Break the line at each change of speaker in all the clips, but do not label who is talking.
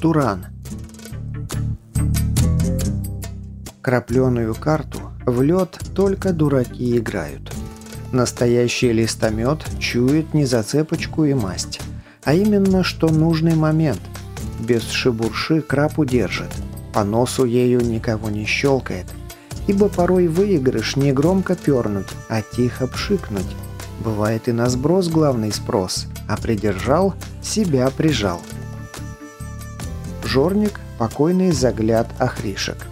Туран. Крапленую карту в лед только дураки играют. Настоящий листомет чует не зацепочку и масть, а именно, что нужный момент. Без шибурши крап удержит, по носу ею никого не щелкает, ибо порой выигрыш не громко пернуть, а тихо пшикнуть. Бывает и на сброс главный спрос, а придержал, себя прижал. Жорник – покойный загляд охришек.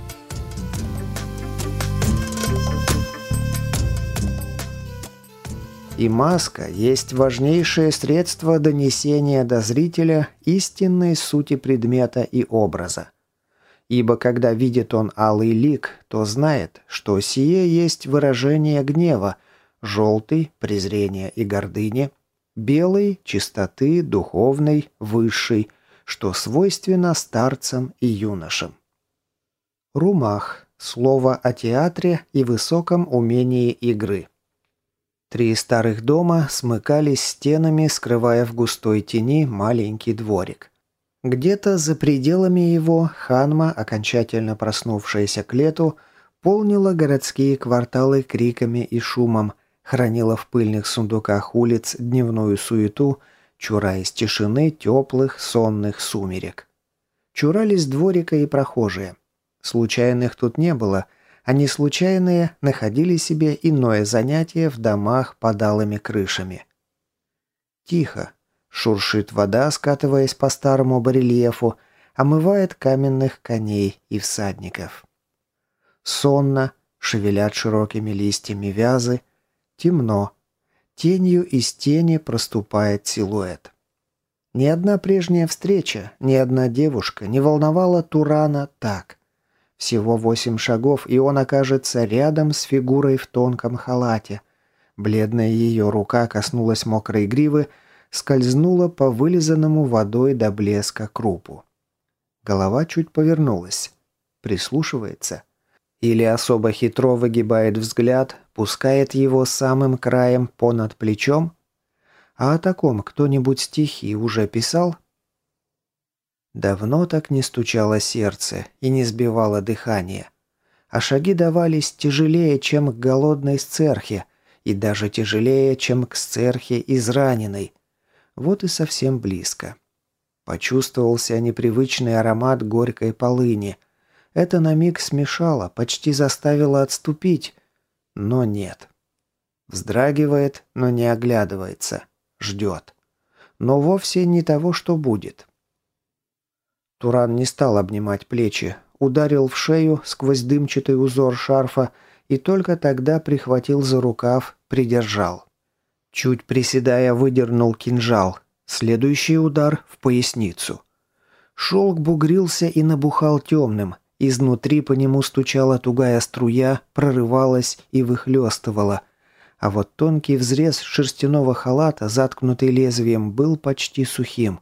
И маска есть важнейшее средство донесения до зрителя истинной сути предмета и образа. Ибо когда видит он алый лик, то знает, что сие есть выражение гнева, желтый – презрения и гордыни, белый – чистоты, духовной, высшей, что свойственно старцам и юношам. Румах – слово о театре и высоком умении игры – Три старых дома смыкались стенами, скрывая в густой тени маленький дворик. Где-то за пределами его Ханма, окончательно проснувшаяся к лету, полнила городские кварталы криками и шумом, хранила в пыльных сундуках улиц дневную суету, чураясь тишины теплых сонных сумерек. Чурались дворика и прохожие. Случайных тут не было – они случайные находили себе иное занятие в домах под алыми крышами. Тихо. Шуршит вода, скатываясь по старому барельефу, омывает каменных коней и всадников. Сонно, шевелят широкими листьями вязы, темно. Тенью из тени проступает силуэт. Ни одна прежняя встреча, ни одна девушка не волновала Турана так. Всего восемь шагов, и он окажется рядом с фигурой в тонком халате. Бледная ее рука коснулась мокрой гривы, скользнула по вылизанному водой до блеска крупу. Голова чуть повернулась. Прислушивается. Или особо хитро выгибает взгляд, пускает его самым краем понад плечом? А о таком кто-нибудь стихи уже писал? Давно так не стучало сердце и не сбивало дыхание. А шаги давались тяжелее, чем к голодной сцерхе, и даже тяжелее, чем к сцерхе израненной. Вот и совсем близко. Почувствовался непривычный аромат горькой полыни. Это на миг смешало, почти заставило отступить, но нет. Вздрагивает, но не оглядывается. Ждет. Но вовсе не того, что будет. Туран не стал обнимать плечи, ударил в шею сквозь дымчатый узор шарфа и только тогда прихватил за рукав, придержал. Чуть приседая, выдернул кинжал. Следующий удар в поясницу. Шелк бугрился и набухал темным. Изнутри по нему стучала тугая струя, прорывалась и выхлестывала. А вот тонкий взрез шерстяного халата, заткнутый лезвием, был почти сухим.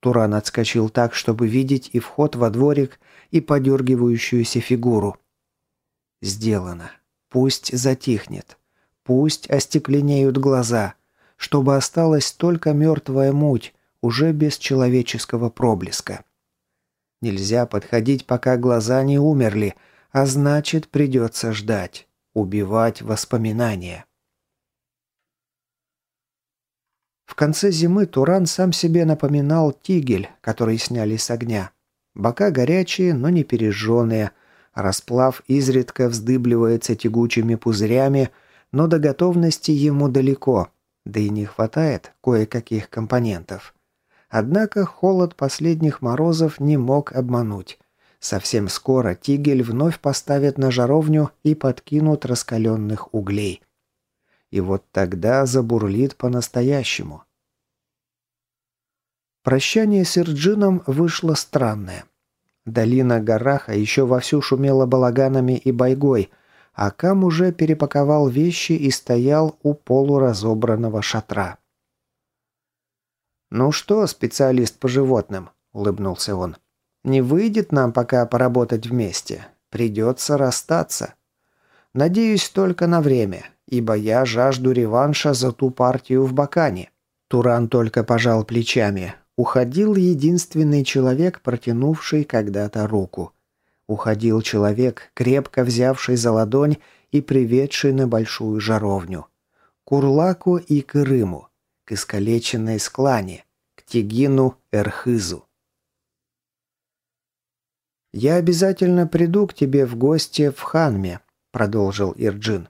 Туран отскочил так, чтобы видеть и вход во дворик, и подергивающуюся фигуру. Сделано. Пусть затихнет. Пусть остекленеют глаза. Чтобы осталась только мертвая муть, уже без человеческого проблеска. Нельзя подходить, пока глаза не умерли, а значит, придется ждать. Убивать воспоминания. В конце зимы Туран сам себе напоминал тигель, который сняли с огня. Бока горячие, но не пережженные. Расплав изредка вздыбливается тягучими пузырями, но до готовности ему далеко, да и не хватает кое-каких компонентов. Однако холод последних морозов не мог обмануть. Совсем скоро тигель вновь поставят на жаровню и подкинут раскаленных углей. И вот тогда забурлит по-настоящему. Прощание с Ирджином вышло странное. Долина Гараха еще вовсю шумела балаганами и бойгой, а Кам уже перепаковал вещи и стоял у полуразобранного шатра. «Ну что, специалист по животным?» – улыбнулся он. «Не выйдет нам пока поработать вместе. Придется расстаться. Надеюсь только на время ибо я жажду реванша за ту партию в Бакане». Туран только пожал плечами. Уходил единственный человек, протянувший когда-то руку. Уходил человек, крепко взявший за ладонь и приведший на большую жаровню. К Урлаку и Крыму, к искалеченной склане, к Тигину Эрхызу. «Я обязательно приду к тебе в гости в Ханме», — продолжил Ирджин.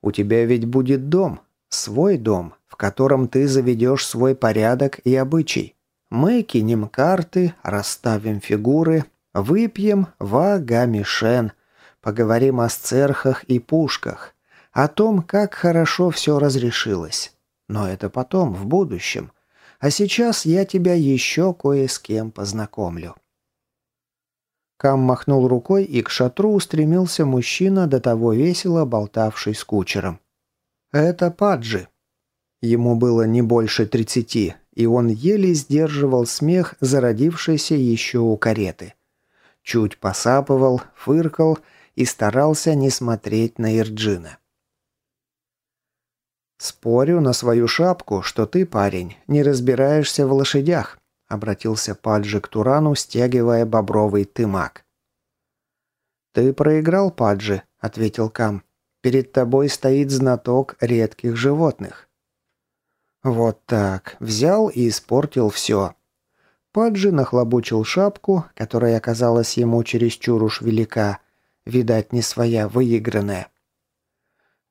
«У тебя ведь будет дом, свой дом, в котором ты заведешь свой порядок и обычай. Мы кинем карты, расставим фигуры, выпьем ва-га-мишен, поговорим о сцерхах и пушках, о том, как хорошо все разрешилось. Но это потом, в будущем. А сейчас я тебя еще кое с кем познакомлю». Кам махнул рукой, и к шатру устремился мужчина, до того весело болтавший с кучером. «Это Паджи». Ему было не больше тридцати, и он еле сдерживал смех, зародившийся еще у кареты. Чуть посапывал, фыркал и старался не смотреть на Ирджина. «Спорю на свою шапку, что ты, парень, не разбираешься в лошадях», обратился Паджи к Турану, стягивая бобровый тымак. «Ты проиграл, Паджи», — ответил Кам. «Перед тобой стоит знаток редких животных». Вот так. Взял и испортил все. Паджи нахлобучил шапку, которая оказалась ему чересчур уж велика. Видать, не своя, выигранная.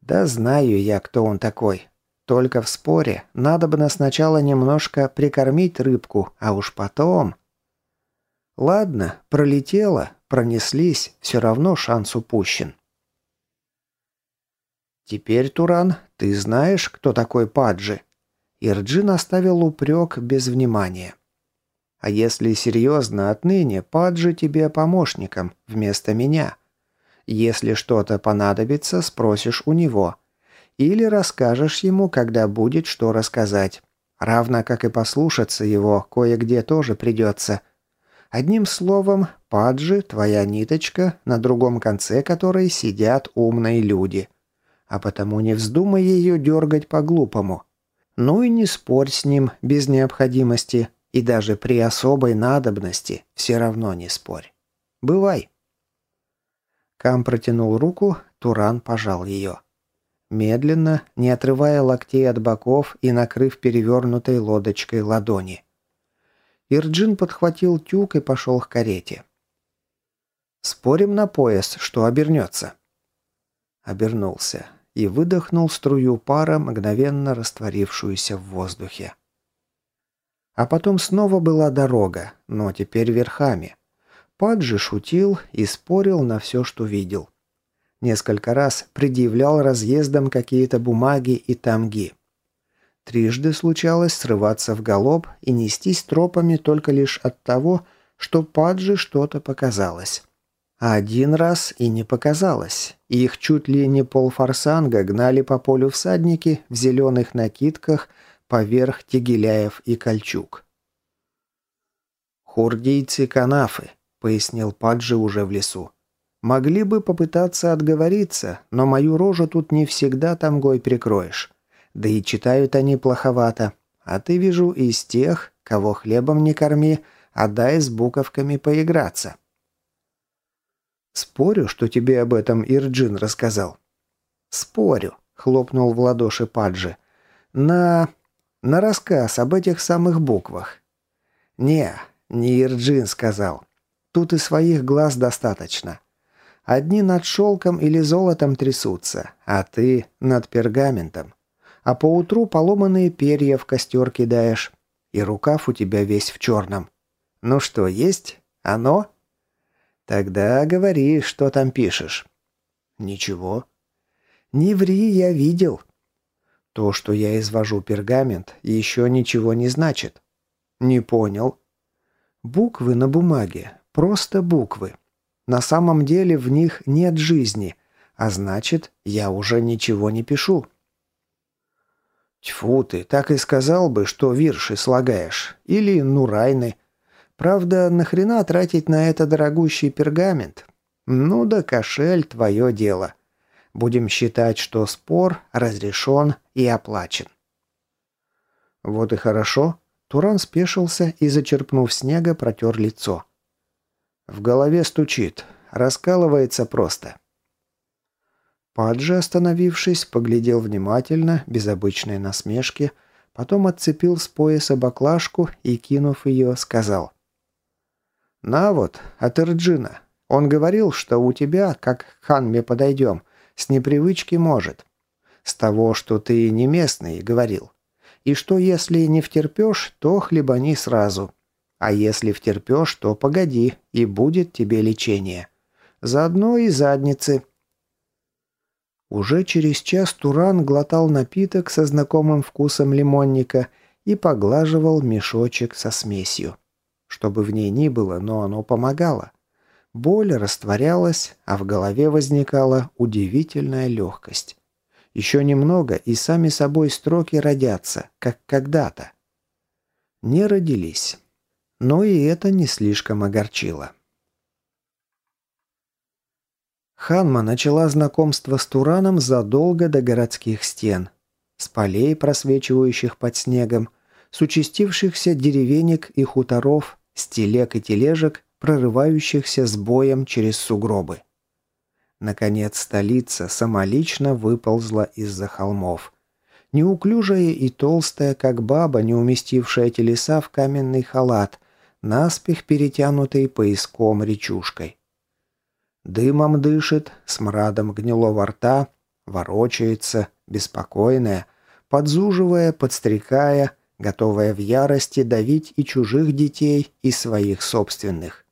«Да знаю я, кто он такой. Только в споре надо бы на сначала немножко прикормить рыбку, а уж потом... Ладно, пролетело, пронеслись, все равно шанс упущен. Теперь, Туран, ты знаешь, кто такой Паджи? Ирджин оставил упрек без внимания. А если серьезно, отныне Паджи тебе помощником вместо меня. Если что-то понадобится, спросишь у него. Или расскажешь ему, когда будет что рассказать. Равно как и послушаться его, кое-где тоже придется. Одним словом, паджи, твоя ниточка, на другом конце которой сидят умные люди. А потому не вздумай ее дергать по-глупому. Ну и не спорь с ним без необходимости, и даже при особой надобности все равно не спорь. Бывай. Кам протянул руку, Туран пожал ее. Медленно, не отрывая локтей от боков и накрыв перевернутой лодочкой ладони. Ирджин подхватил тюк и пошел к карете. «Спорим на пояс, что обернется?» Обернулся и выдохнул струю пара, мгновенно растворившуюся в воздухе. А потом снова была дорога, но теперь верхами. Паджи шутил и спорил на все, что видел. Несколько раз предъявлял разъездом какие-то бумаги и тамги. Трижды случалось срываться в галоп и нестись тропами только лишь от того, что Паджи что-то показалось. А один раз и не показалось. Их чуть ли не полфорсанга гнали по полю всадники в зеленых накидках поверх тегеляев и кольчуг. «Хурдийцы-канафы», — пояснил Паджи уже в лесу. Могли бы попытаться отговориться, но мою рожу тут не всегда тамгой прикроешь. Да и читают они плоховато. А ты, вижу, из тех, кого хлебом не корми, а дай с буковками поиграться. Спорю, что тебе об этом Ирджин рассказал. Спорю, хлопнул в ладоши Паджи. На... на рассказ об этих самых буквах. Не, не Ирджин сказал. Тут и своих глаз достаточно. Одни над шелком или золотом трясутся, а ты над пергаментом. А поутру поломанные перья в костер кидаешь, и рукав у тебя весь в черном. Ну что, есть? Оно? Тогда говори, что там пишешь. Ничего. Не ври, я видел. То, что я извожу пергамент, еще ничего не значит. Не понял. Буквы на бумаге. Просто буквы. На самом деле в них нет жизни, а значит, я уже ничего не пишу. Тьфу ты, так и сказал бы, что вирши слагаешь. Или нурайны. Правда, нахрена тратить на это дорогущий пергамент? Ну да кошель твое дело. Будем считать, что спор разрешен и оплачен. Вот и хорошо. Туран спешился и, зачерпнув снега, протер лицо. В голове стучит, раскалывается просто. Паджи, остановившись, поглядел внимательно, без обычной насмешки, потом отцепил с пояса баклажку и, кинув ее, сказал. «На вот, от Ирджина. Он говорил, что у тебя, как к Ханме подойдем, с непривычки может. С того, что ты не местный, говорил. И что если не втерпешь, то хлебани сразу. А если втерпешь, то погоди, и будет тебе лечение. Заодно и задницы». Уже через час Туран глотал напиток со знакомым вкусом лимонника и поглаживал мешочек со смесью. Чтобы в ней ни было, но оно помогало. Боль растворялась, а в голове возникала удивительная легкость. Еще немного, и сами собой строки родятся, как когда-то. Не родились. Но и это не слишком огорчило. Ханма начала знакомство с Тураном задолго до городских стен. С полей, просвечивающих под снегом, с участившихся деревенек и хуторов, с телег и тележек, прорывающихся с боем через сугробы. Наконец столица самолично выползла из-за холмов. Неуклюжая и толстая, как баба, не уместившая телеса в каменный халат, наспех перетянутый пояском речушкой. Дымом дышит, смрадом гнилого рта, ворочается, беспокойная, подзуживая, подстрекая, готовая в ярости давить и чужих детей, и своих собственных.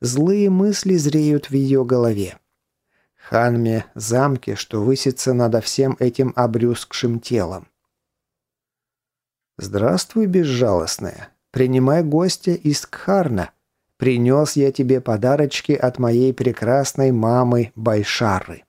Злые мысли зреют в ее голове. Ханме – замке, что высится над всем этим обрюзгшим телом. «Здравствуй, безжалостная. Принимай гостя из Кхарна. Принес я тебе подарочки от моей прекрасной мамы Байшары.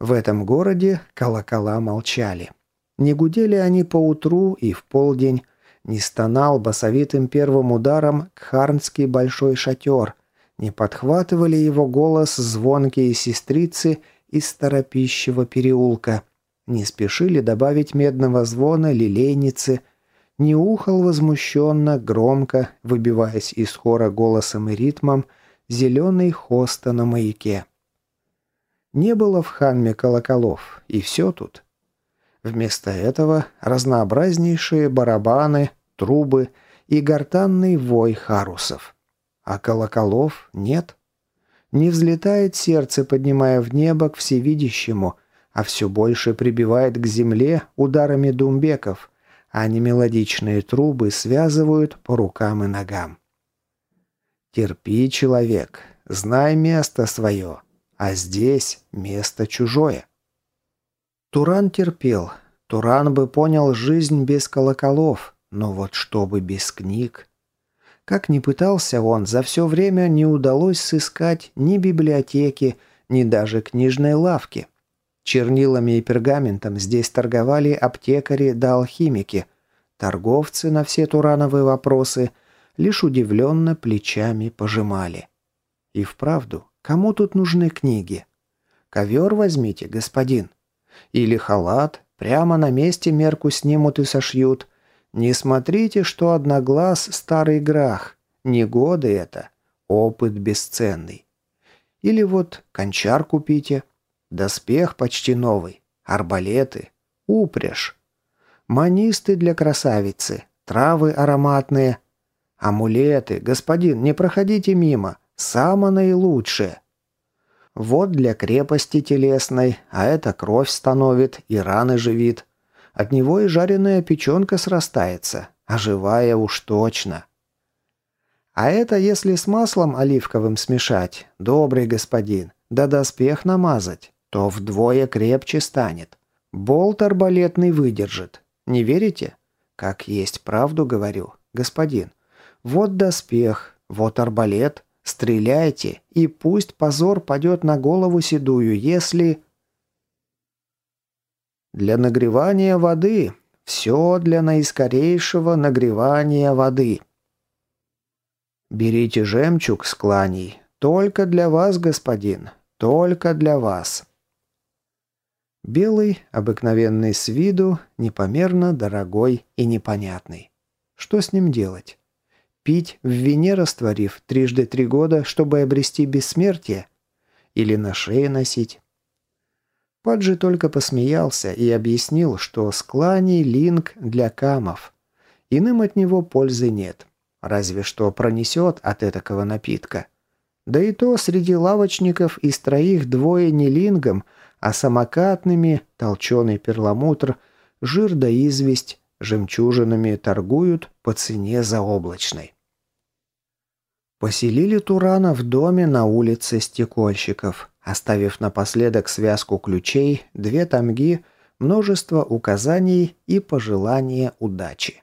В этом городе колокола молчали. Не гудели они по утру и в полдень, не стонал басовитым первым ударом кхарнский большой шатер, не подхватывали его голос звонкие сестрицы из Старопищего переулка, не спешили добавить медного звона лилейницы – не ухал возмущенно, громко, выбиваясь из хора голосом и ритмом, зеленый хоста на маяке. Не было в ханме колоколов, и все тут. Вместо этого разнообразнейшие барабаны, трубы и гортанный вой харусов. А колоколов нет. Не взлетает сердце, поднимая в небо к всевидящему, а все больше прибивает к земле ударами думбеков – а не мелодичные трубы связывают по рукам и ногам. Терпи, человек, знай место свое, а здесь место чужое. Туран терпел. Туран бы понял жизнь без колоколов, но вот чтобы без книг. Как ни пытался он, за все время не удалось сыскать ни библиотеки, ни даже книжной лавки. Чернилами и пергаментом здесь торговали аптекари да алхимики. Торговцы на все турановые вопросы лишь удивленно плечами пожимали. И вправду, кому тут нужны книги? Ковер возьмите, господин. Или халат, прямо на месте мерку снимут и сошьют. Не смотрите, что одноглаз старый грах. Не годы это, опыт бесценный. Или вот кончар купите, Доспех почти новый. Арбалеты. Упряжь. Манисты для красавицы. Травы ароматные. Амулеты. Господин, не проходите мимо. Само наилучшее. Вот для крепости телесной, а это кровь становит и раны живит. От него и жареная печенка срастается, а живая уж точно. А это если с маслом оливковым смешать, добрый господин, да доспех намазать то вдвое крепче станет. Болт арбалетный выдержит. Не верите? Как есть правду говорю, господин. Вот доспех, вот арбалет. Стреляйте, и пусть позор падет на голову седую, если... Для нагревания воды. Все для наискорейшего нагревания воды. Берите жемчуг с кланей. Только для вас, господин. Только для вас. Белый, обыкновенный с виду, непомерно дорогой и непонятный. Что с ним делать? Пить в вине растворив трижды три года, чтобы обрести бессмертие? Или на шее носить? Паджи только посмеялся и объяснил, что скланий линк для камов. Иным от него пользы нет. Разве что пронесет от этакого напитка. Да и то среди лавочников из троих двое не лингом, а самокатными, толченый перламутр, жир да известь, жемчужинами торгуют по цене заоблачной. Поселили Турана в доме на улице стекольщиков, оставив напоследок связку ключей, две тамги, множество указаний и пожелания удачи.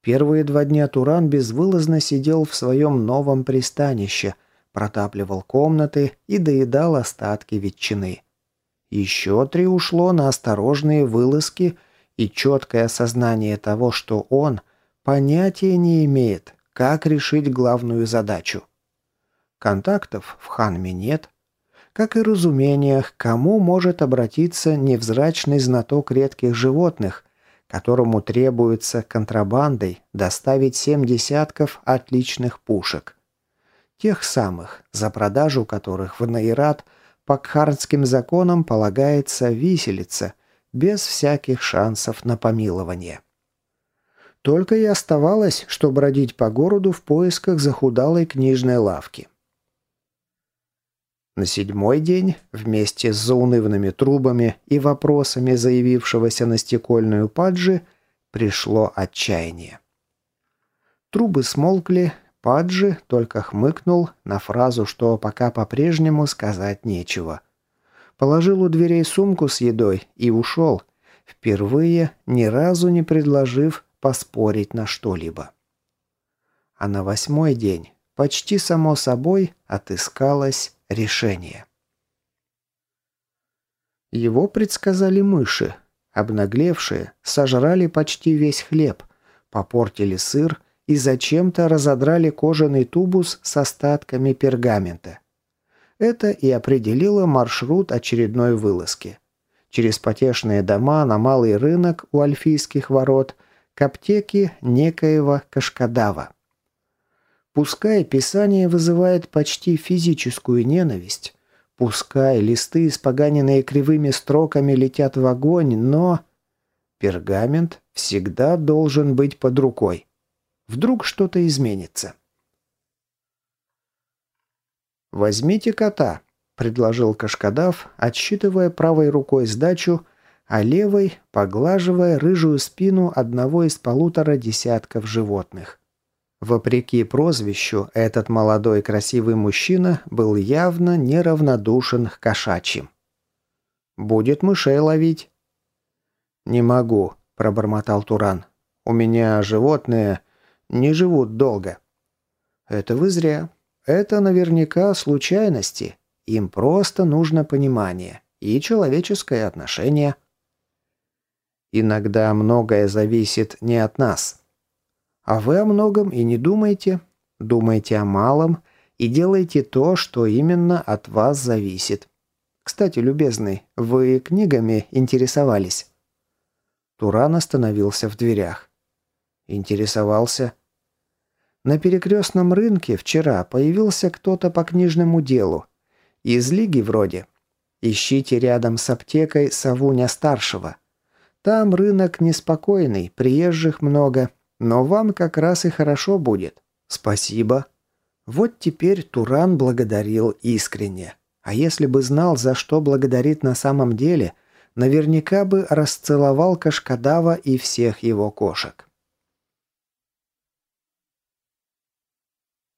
Первые два дня Туран безвылазно сидел в своем новом пристанище, протапливал комнаты и доедал остатки ветчины. Еще три ушло на осторожные вылазки и четкое осознание того, что он понятия не имеет, как решить главную задачу. Контактов в Ханме нет, как и разумениях, кому может обратиться невзрачный знаток редких животных, которому требуется контрабандой доставить семь десятков отличных пушек. Тех самых, за продажу которых в Наират – по кхарнским законам полагается виселица, без всяких шансов на помилование. Только и оставалось, что бродить по городу в поисках захудалой книжной лавки. На седьмой день, вместе с заунывными трубами и вопросами заявившегося на стекольную паджи, пришло отчаяние. Трубы смолкли, Паджи только хмыкнул на фразу, что пока по-прежнему сказать нечего. Положил у дверей сумку с едой и ушел, впервые ни разу не предложив поспорить на что-либо. А на восьмой день почти само собой отыскалось решение. Его предсказали мыши. Обнаглевшие сожрали почти весь хлеб, попортили сыр и зачем-то разодрали кожаный тубус с остатками пергамента. Это и определило маршрут очередной вылазки. Через потешные дома на малый рынок у Альфийских ворот к аптеке некоего Кашкадава. Пускай писание вызывает почти физическую ненависть, пускай листы, испоганенные кривыми строками, летят в огонь, но... Пергамент всегда должен быть под рукой. Вдруг что-то изменится. «Возьмите кота», – предложил Кашкадав, отсчитывая правой рукой сдачу, а левой поглаживая рыжую спину одного из полутора десятков животных. Вопреки прозвищу, этот молодой красивый мужчина был явно неравнодушен к кошачьим. «Будет мышей ловить». «Не могу», – пробормотал Туран. «У меня животные не живут долго. Это вы зря. Это наверняка случайности. Им просто нужно понимание и человеческое отношение. Иногда многое зависит не от нас. А вы о многом и не думаете. Думайте о малом и делайте то, что именно от вас зависит. Кстати, любезный, вы книгами интересовались?» Туран остановился в дверях. «Интересовался?» На перекрестном рынке вчера появился кто-то по книжному делу. Из лиги вроде. Ищите рядом с аптекой Савуня-старшего. Там рынок неспокойный, приезжих много, но вам как раз и хорошо будет. Спасибо. Вот теперь Туран благодарил искренне. А если бы знал, за что благодарит на самом деле, наверняка бы расцеловал Кашкадава и всех его кошек.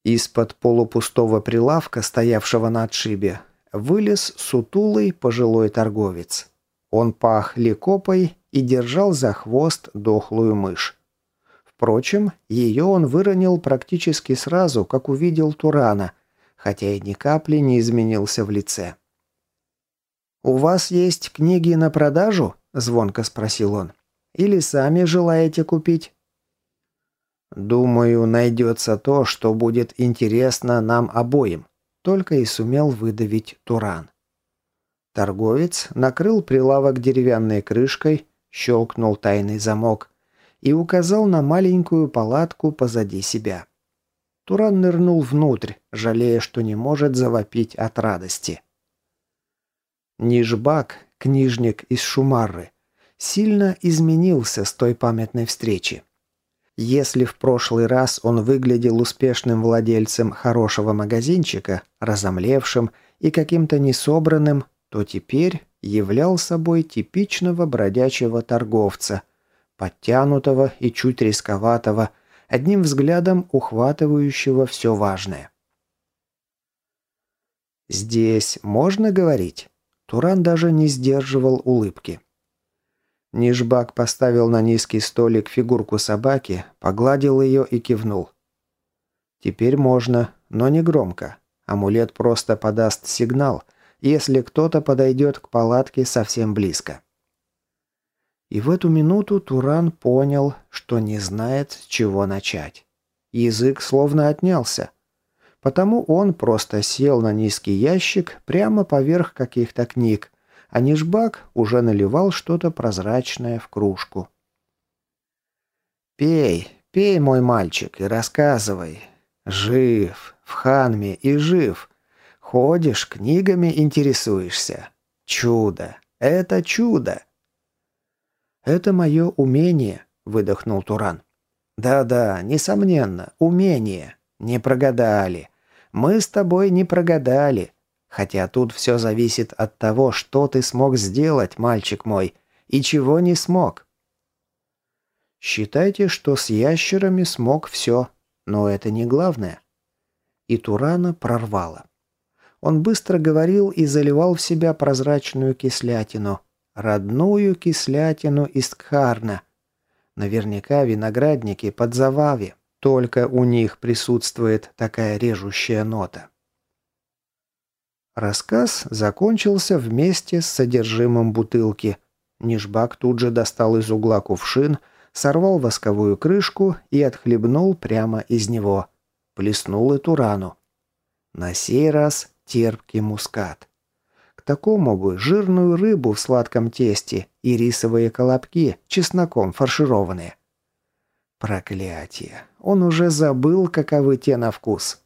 Из-под полупустого прилавка, стоявшего на отшибе, вылез сутулый пожилой торговец. Он пах ликопой и держал за хвост дохлую мышь. Впрочем, ее он выронил практически сразу, как увидел Турана, хотя и ни капли не изменился в лице. «У вас есть книги на продажу?» – звонко спросил он. «Или сами желаете купить?» «Думаю, найдется то, что будет интересно нам обоим», только и сумел выдавить Туран. Торговец накрыл прилавок деревянной крышкой, щелкнул тайный замок и указал на маленькую палатку позади себя. Туран нырнул внутрь, жалея, что не может завопить от радости. Нижбак, книжник из Шумарры, сильно изменился с той памятной встречи. Если в прошлый раз он выглядел успешным владельцем хорошего магазинчика, разомлевшим и каким-то несобранным, то теперь являл собой типичного бродячего торговца, подтянутого и чуть рисковатого, одним взглядом ухватывающего все важное. «Здесь можно говорить?» Туран даже не сдерживал улыбки. Нижбак поставил на низкий столик фигурку собаки, погладил ее и кивнул. «Теперь можно, но не громко. Амулет просто подаст сигнал, если кто-то подойдет к палатке совсем близко». И в эту минуту Туран понял, что не знает, с чего начать. Язык словно отнялся. Потому он просто сел на низкий ящик прямо поверх каких-то книг, а Нижбак уже наливал что-то прозрачное в кружку. «Пей, пей, мой мальчик, и рассказывай. Жив, в Ханме и жив. Ходишь, книгами интересуешься. Чудо, это чудо!» «Это мое умение», — выдохнул Туран. «Да-да, несомненно, умение. Не прогадали. Мы с тобой не прогадали. Хотя тут все зависит от того, что ты смог сделать, мальчик мой, и чего не смог». «Считайте, что с ящерами смог все, но это не главное». И Турана прорвало. Он быстро говорил и заливал в себя прозрачную кислятину, Родную кислятину из Кхарна. Наверняка виноградники под Завави. Только у них присутствует такая режущая нота. Рассказ закончился вместе с содержимым бутылки. Нижбак тут же достал из угла кувшин, сорвал восковую крышку и отхлебнул прямо из него. Плеснул эту рану. На сей раз терпкий мускат такому бы жирную рыбу в сладком тесте и рисовые колобки, чесноком фаршированные. Проклятие. Он уже забыл, каковы те на вкус.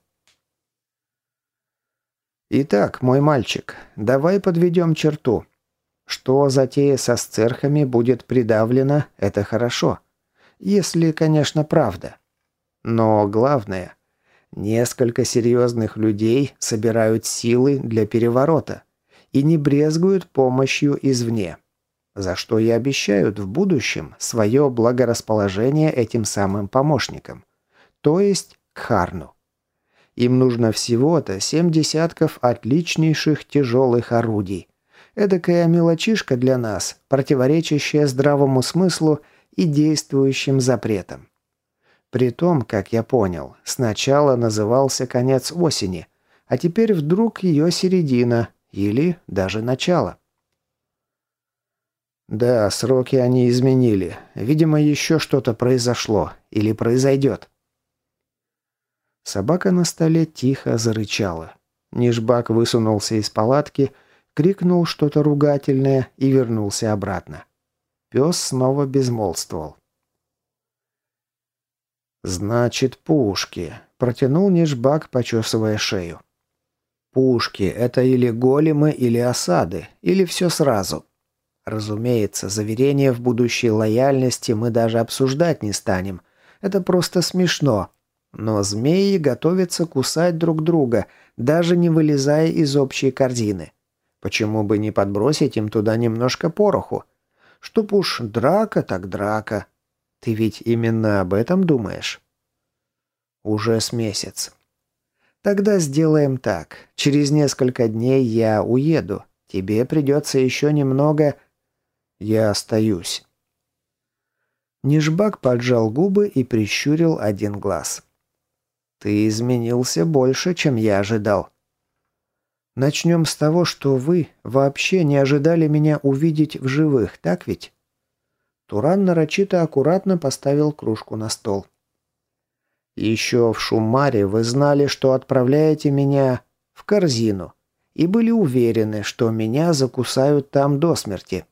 Итак, мой мальчик, давай подведем черту. Что затея со сцерхами будет придавлена, это хорошо. Если, конечно, правда. Но главное, несколько серьезных людей собирают силы для переворота и не брезгуют помощью извне. За что и обещают в будущем свое благорасположение этим самым помощникам, то есть к Харну. Им нужно всего-то семь десятков отличнейших тяжелых орудий. Эдакая мелочишка для нас, противоречащая здравому смыслу и действующим запретам. При том, как я понял, сначала назывался конец осени, а теперь вдруг ее середина, или даже начало. Да, сроки они изменили. Видимо, еще что-то произошло или произойдет. Собака на столе тихо зарычала. Нижбак высунулся из палатки, крикнул что-то ругательное и вернулся обратно. Пес снова безмолвствовал. «Значит, пушки», — протянул Нижбак, почесывая шею. Пушки – это или големы, или осады, или все сразу. Разумеется, заверения в будущей лояльности мы даже обсуждать не станем. Это просто смешно. Но змеи готовятся кусать друг друга, даже не вылезая из общей корзины. Почему бы не подбросить им туда немножко пороху? Чтоб уж драка так драка. Ты ведь именно об этом думаешь? Уже с месяц. Тогда сделаем так. Через несколько дней я уеду. Тебе придется еще немного... Я остаюсь. Нижбак поджал губы и прищурил один глаз. «Ты изменился больше, чем я ожидал». «Начнем с того, что вы вообще не ожидали меня увидеть в живых, так ведь?» Туран нарочито аккуратно поставил кружку на стол. Еще в Шумаре вы знали, что отправляете меня в корзину. и были уверены, что меня закусают там до смерти.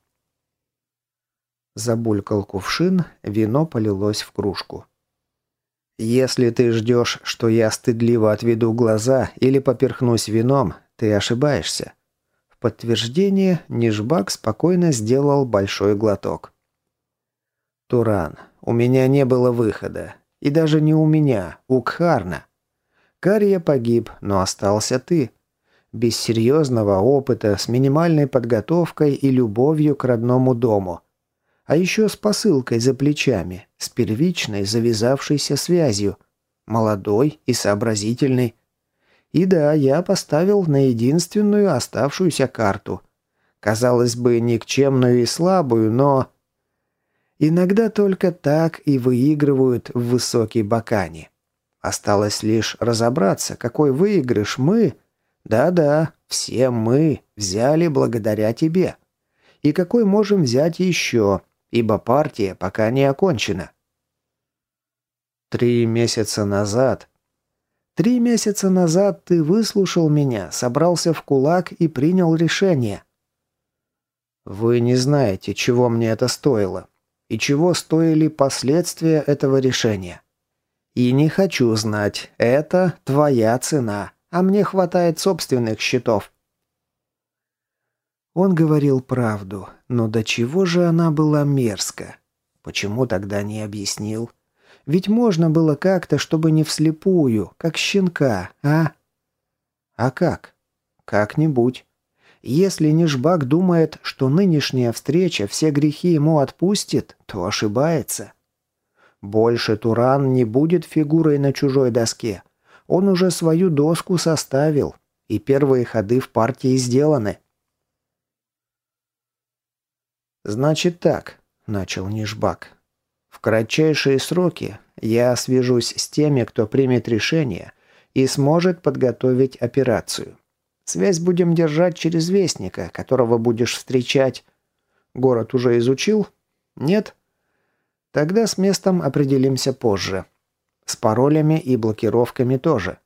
Забулькал кувшин, вино полилось в кружку. «Если ты ждешь, что я стыдливо отведу глаза или поперхнусь вином, ты ошибаешься». В подтверждение Нижбак спокойно сделал большой глоток. «Туран, у меня не было выхода. И даже не у меня, у Кхарна. Кария погиб, но остался ты. Без серьезного опыта, с минимальной подготовкой и любовью к родному дому. А еще с посылкой за плечами, с первичной завязавшейся связью. Молодой и сообразительный. И да, я поставил на единственную оставшуюся карту. Казалось бы, никчемную и слабую, но... Иногда только так и выигрывают в высокий бакани. Осталось лишь разобраться, какой выигрыш мы, да-да, все мы, взяли благодаря тебе. И какой можем взять еще, ибо партия пока не окончена. Три месяца назад... Три месяца назад ты выслушал меня, собрался в кулак и принял решение. Вы не знаете, чего мне это стоило. И чего стоили последствия этого решения. И не хочу знать, это твоя цена, а мне хватает собственных счетов. Он говорил правду, но до чего же она была мерзка? Почему тогда не объяснил? Ведь можно было как-то, чтобы не вслепую, как щенка, а? А как? Как-нибудь. Если Нижбак думает, что нынешняя встреча все грехи ему отпустит, то ошибается. Больше Туран не будет фигурой на чужой доске. Он уже свою доску составил, и первые ходы в партии сделаны. «Значит так», – начал Нижбак. «В кратчайшие сроки я свяжусь с теми, кто примет решение и сможет подготовить операцию. Связь будем держать через Вестника, которого будешь встречать. Город уже изучил? Нет? Тогда с местом определимся позже. С паролями и блокировками тоже.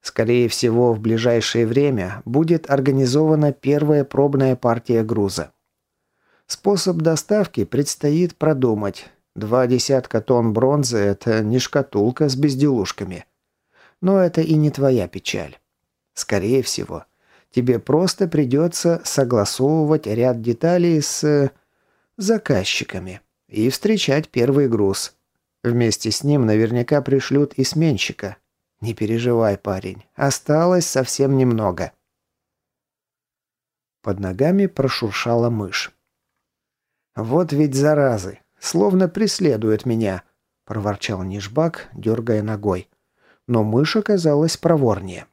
Скорее всего, в ближайшее время будет организована первая пробная партия груза. Способ доставки предстоит продумать. Два десятка тонн бронзы – это не шкатулка с безделушками. Но это и не твоя печаль. Скорее всего, тебе просто придется согласовывать ряд деталей с... Э, заказчиками и встречать первый груз. Вместе с ним наверняка пришлют и сменщика. Не переживай, парень, осталось совсем немного. Под ногами прошуршала мышь. «Вот ведь заразы! Словно преследует меня!» – проворчал Нижбак, дергая ногой. Но мышь оказалась проворнее.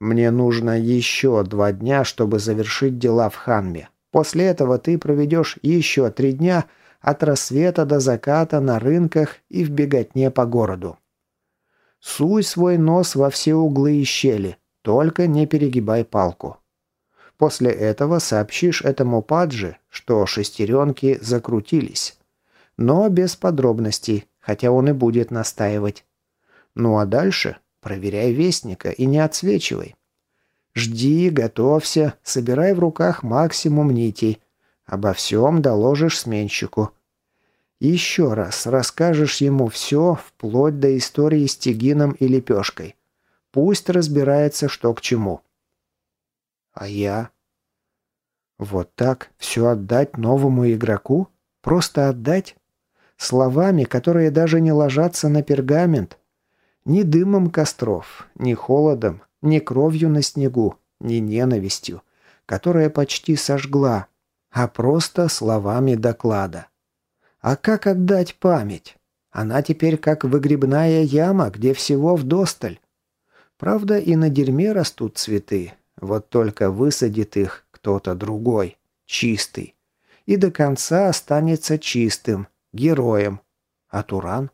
«Мне нужно еще два дня, чтобы завершить дела в Ханме. После этого ты проведешь еще три дня от рассвета до заката на рынках и в беготне по городу. Суй свой нос во все углы и щели, только не перегибай палку. После этого сообщишь этому падже, что шестеренки закрутились. Но без подробностей, хотя он и будет настаивать. Ну а дальше проверяй вестника и не отсвечивай. Жди, готовься, собирай в руках максимум нитей. Обо всем доложишь сменщику. Еще раз расскажешь ему все, вплоть до истории с Тигином и Лепешкой. Пусть разбирается, что к чему. А я? Вот так все отдать новому игроку? Просто отдать? Словами, которые даже не ложатся на пергамент. Ни дымом костров, ни холодом, ни кровью на снегу, ни ненавистью, которая почти сожгла, а просто словами доклада. А как отдать память? Она теперь как выгребная яма, где всего вдосталь. Правда, и на дерьме растут цветы, вот только высадит их кто-то другой, чистый. И до конца останется чистым, героем. А Туран?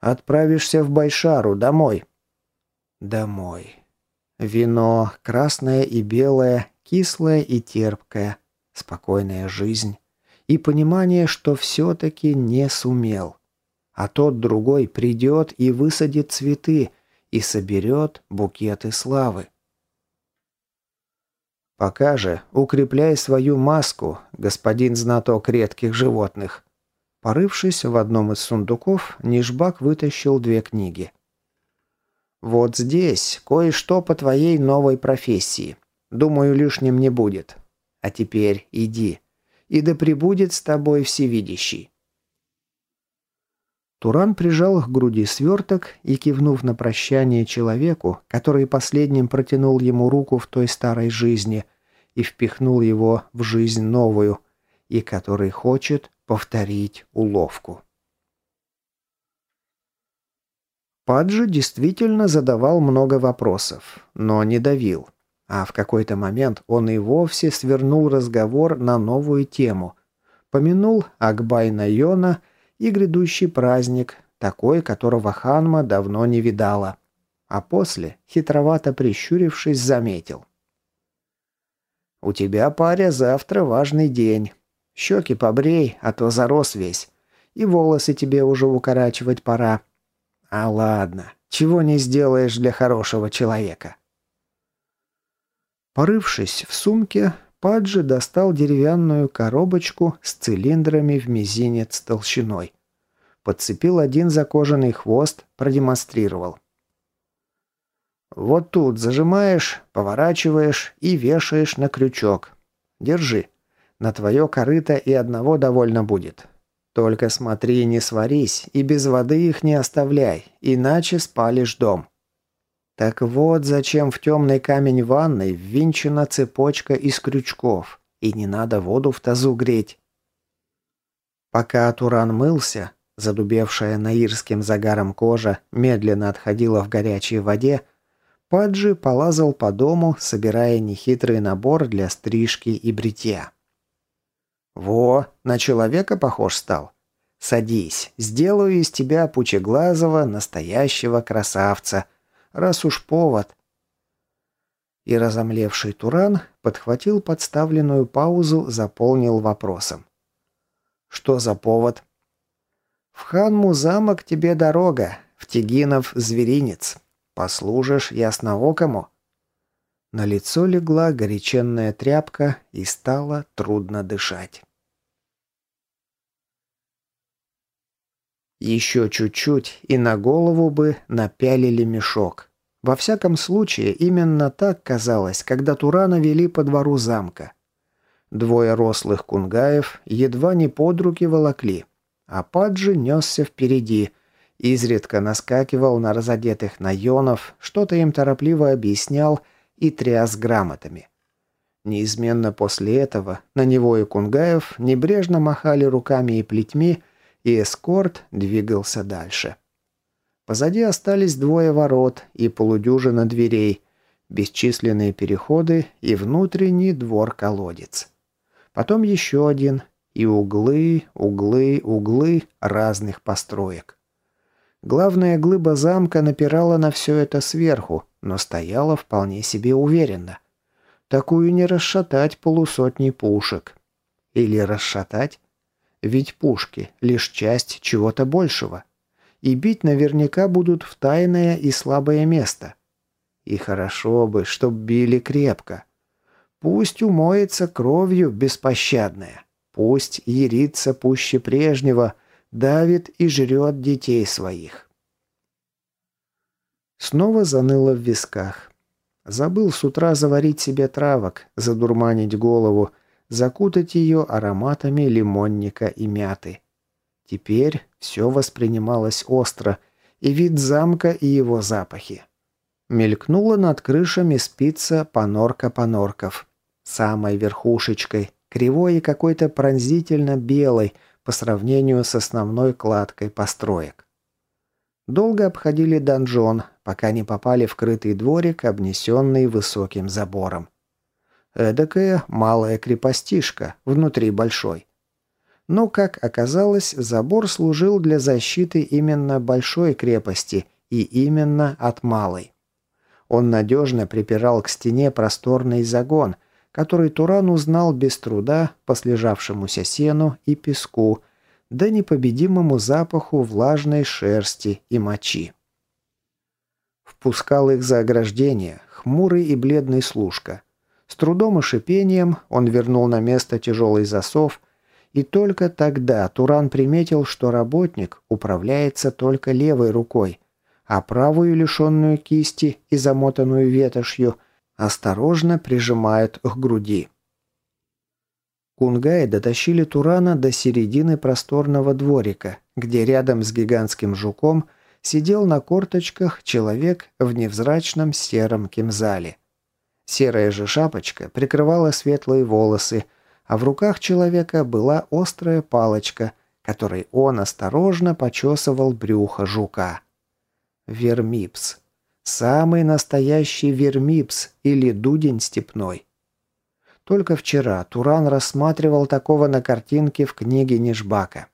Отправишься в Байшару, домой. Домой. Вино, красное и белое, кислое и терпкое, спокойная жизнь и понимание, что все-таки не сумел. А тот другой придет и высадит цветы, и соберет букеты славы. Пока же укрепляй свою маску, господин знаток редких животных. Порывшись в одном из сундуков, Нижбак вытащил две книги. «Вот здесь кое-что по твоей новой профессии. Думаю, лишним не будет. А теперь иди. И да пребудет с тобой всевидящий». Туран прижал к груди сверток и, кивнув на прощание человеку, который последним протянул ему руку в той старой жизни и впихнул его в жизнь новую, и который хочет повторить уловку. Паджи действительно задавал много вопросов, но не давил. А в какой-то момент он и вовсе свернул разговор на новую тему. Помянул Акбайна Йона и грядущий праздник, такой, которого Ханма давно не видала. А после, хитровато прищурившись, заметил. «У тебя, паря, завтра важный день. Щеки побрей, а то зарос весь. И волосы тебе уже укорачивать пора. А ладно, чего не сделаешь для хорошего человека». Порывшись в сумке, Паджи достал деревянную коробочку с цилиндрами в мизинец толщиной. Подцепил один за кожаный хвост, продемонстрировал. «Вот тут зажимаешь, поворачиваешь и вешаешь на крючок. Держи. На твое корыто и одного довольно будет. Только смотри, не сварись и без воды их не оставляй, иначе спалишь дом». Так вот, зачем в темный камень ванной ввинчена цепочка из крючков, и не надо воду в тазу греть. Пока Туран мылся, задубевшая наирским загаром кожа медленно отходила в горячей воде, Паджи полазал по дому, собирая нехитрый набор для стрижки и бритья. «Во, на человека похож стал. Садись, сделаю из тебя пучеглазого настоящего красавца», раз уж повод. И разомлевший Туран подхватил подставленную паузу, заполнил вопросом. «Что за повод?» «В Ханму замок тебе дорога, в Тегинов зверинец. Послужишь ясноокому». На лицо легла горяченная тряпка и стало трудно дышать. Еще чуть-чуть, и на голову бы напялили мешок. Во всяком случае, именно так казалось, когда Турана вели по двору замка. Двое рослых кунгаев едва не под руки волокли, а Паджи несся впереди, изредка наскакивал на разодетых наенов, что-то им торопливо объяснял и тряс грамотами. Неизменно после этого на него и Кунгаев небрежно махали руками и плетьми, и эскорт двигался дальше. Позади остались двое ворот и полудюжина дверей, бесчисленные переходы и внутренний двор-колодец. Потом еще один, и углы, углы, углы разных построек. Главная глыба замка напирала на все это сверху, но стояла вполне себе уверенно. Такую не расшатать полусотни пушек. Или расшатать? Ведь пушки – лишь часть чего-то большего. И бить наверняка будут в тайное и слабое место. И хорошо бы, чтоб били крепко. Пусть умоется кровью беспощадная. Пусть ерится пуще прежнего, давит и жрет детей своих. Снова заныло в висках. Забыл с утра заварить себе травок, задурманить голову – закутать ее ароматами лимонника и мяты. Теперь все воспринималось остро, и вид замка, и его запахи. Мелькнула над крышами спица понорка-понорков. Самой верхушечкой, кривой и какой-то пронзительно белой по сравнению с основной кладкой построек. Долго обходили донжон, пока не попали в крытый дворик, обнесенный высоким забором. Эдакая малая крепостишка, внутри большой. Но, как оказалось, забор служил для защиты именно большой крепости и именно от малой. Он надежно припирал к стене просторный загон, который Туран узнал без труда по слежавшемуся сену и песку, да непобедимому запаху влажной шерсти и мочи. Впускал их за ограждение, хмурый и бледный служка. С трудом и шипением он вернул на место тяжелый засов, и только тогда Туран приметил, что работник управляется только левой рукой, а правую, лишенную кисти и замотанную ветошью, осторожно прижимает к груди. Кунгаи дотащили Турана до середины просторного дворика, где рядом с гигантским жуком сидел на корточках человек в невзрачном сером кимзале. Серая же шапочка прикрывала светлые волосы, а в руках человека была острая палочка, которой он осторожно почесывал брюхо жука. Вермипс. Самый настоящий вермипс или дудень степной. Только вчера Туран рассматривал такого на картинке в книге Нижбака.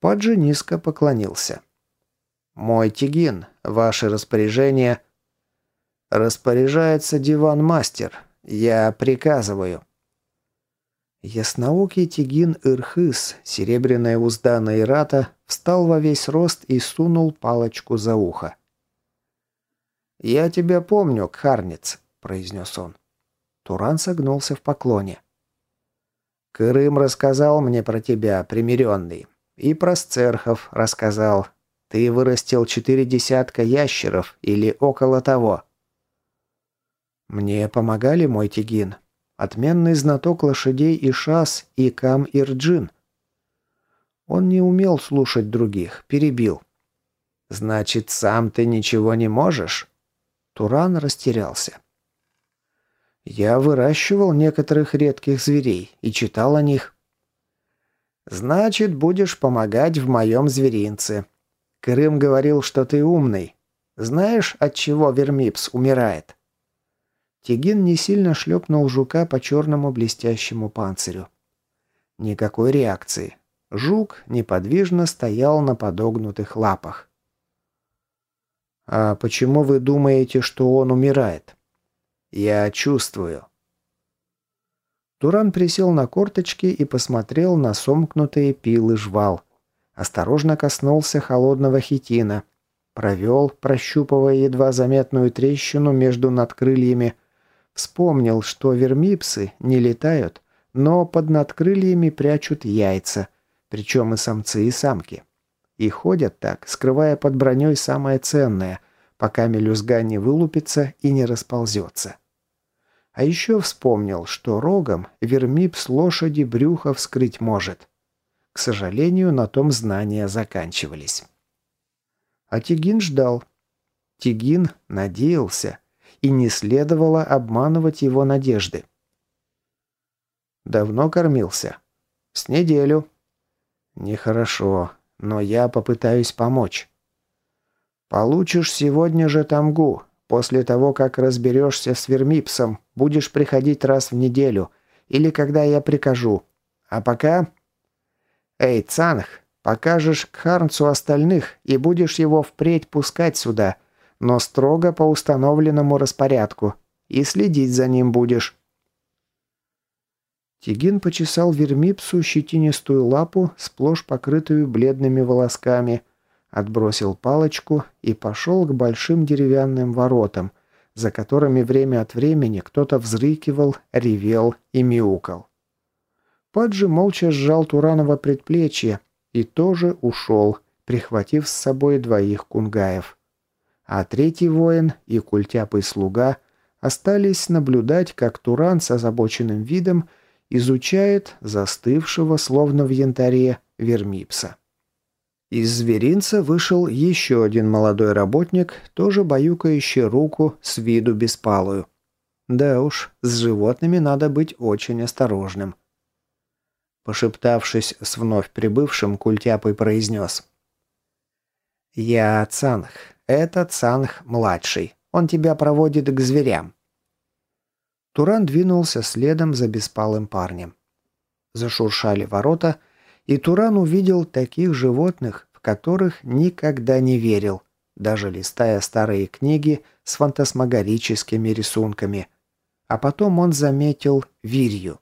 Паджи низко поклонился. «Мой Тигин, ваше распоряжение...» «Распоряжается диван-мастер. Я приказываю». Ясноокий Тигин Ирхыс, серебряная узда Наирата, встал во весь рост и сунул палочку за ухо. «Я тебя помню, Кхарниц», — произнес он. Туран согнулся в поклоне. «Крым рассказал мне про тебя, примиренный. И про сцерхов рассказал. Ты вырастил четыре десятка ящеров или около того». «Мне помогали, мой Тигин. Отменный знаток лошадей и шас и Кам Ирджин». Он не умел слушать других, перебил. «Значит, сам ты ничего не можешь?» Туран растерялся. Я выращивал некоторых редких зверей и читал о них. Значит, будешь помогать в моем зверинце. Крым говорил, что ты умный. Знаешь, от чего Вермипс умирает? Тигин не сильно шлепнул жука по черному блестящему панцирю. Никакой реакции. Жук неподвижно стоял на подогнутых лапах. «А почему вы думаете, что он умирает?» Я чувствую». Туран присел на корточки и посмотрел на сомкнутые пилы жвал. Осторожно коснулся холодного хитина. Провел, прощупывая едва заметную трещину между надкрыльями. Вспомнил, что вермипсы не летают, но под надкрыльями прячут яйца, причем и самцы, и самки. И ходят так, скрывая под броней самое ценное, пока мелюзга не вылупится и не расползется. А еще вспомнил, что рогом вермипс лошади брюха вскрыть может. К сожалению, на том знания заканчивались. А Тигин ждал. Тигин надеялся, и не следовало обманывать его надежды. Давно кормился? С неделю. Нехорошо, но я попытаюсь помочь. «Получишь сегодня же тамгу. После того, как разберешься с Вермипсом, будешь приходить раз в неделю. Или когда я прикажу. А пока...» «Эй, Цанх, покажешь Кхарнцу остальных и будешь его впредь пускать сюда, но строго по установленному распорядку. И следить за ним будешь». Тигин почесал Вермипсу щетинистую лапу, сплошь покрытую бледными волосками, отбросил палочку и пошел к большим деревянным воротам, за которыми время от времени кто-то взрыкивал, ревел и мяукал. Паджи молча сжал Туранова предплечье и тоже ушел, прихватив с собой двоих кунгаев. А третий воин и культяпый слуга остались наблюдать, как Туран с озабоченным видом изучает застывшего, словно в янтаре, вермипса. Из зверинца вышел еще один молодой работник, тоже баюкающий руку с виду беспалую. Да уж, с животными надо быть очень осторожным. Пошептавшись с вновь прибывшим, Культяпой произнес. «Я Цанх. Это Цанх-младший. Он тебя проводит к зверям». Туран двинулся следом за беспалым парнем. Зашуршали ворота, и Туран увидел таких животных, в которых никогда не верил, даже листая старые книги с фантасмагорическими рисунками. А потом он заметил Вирью.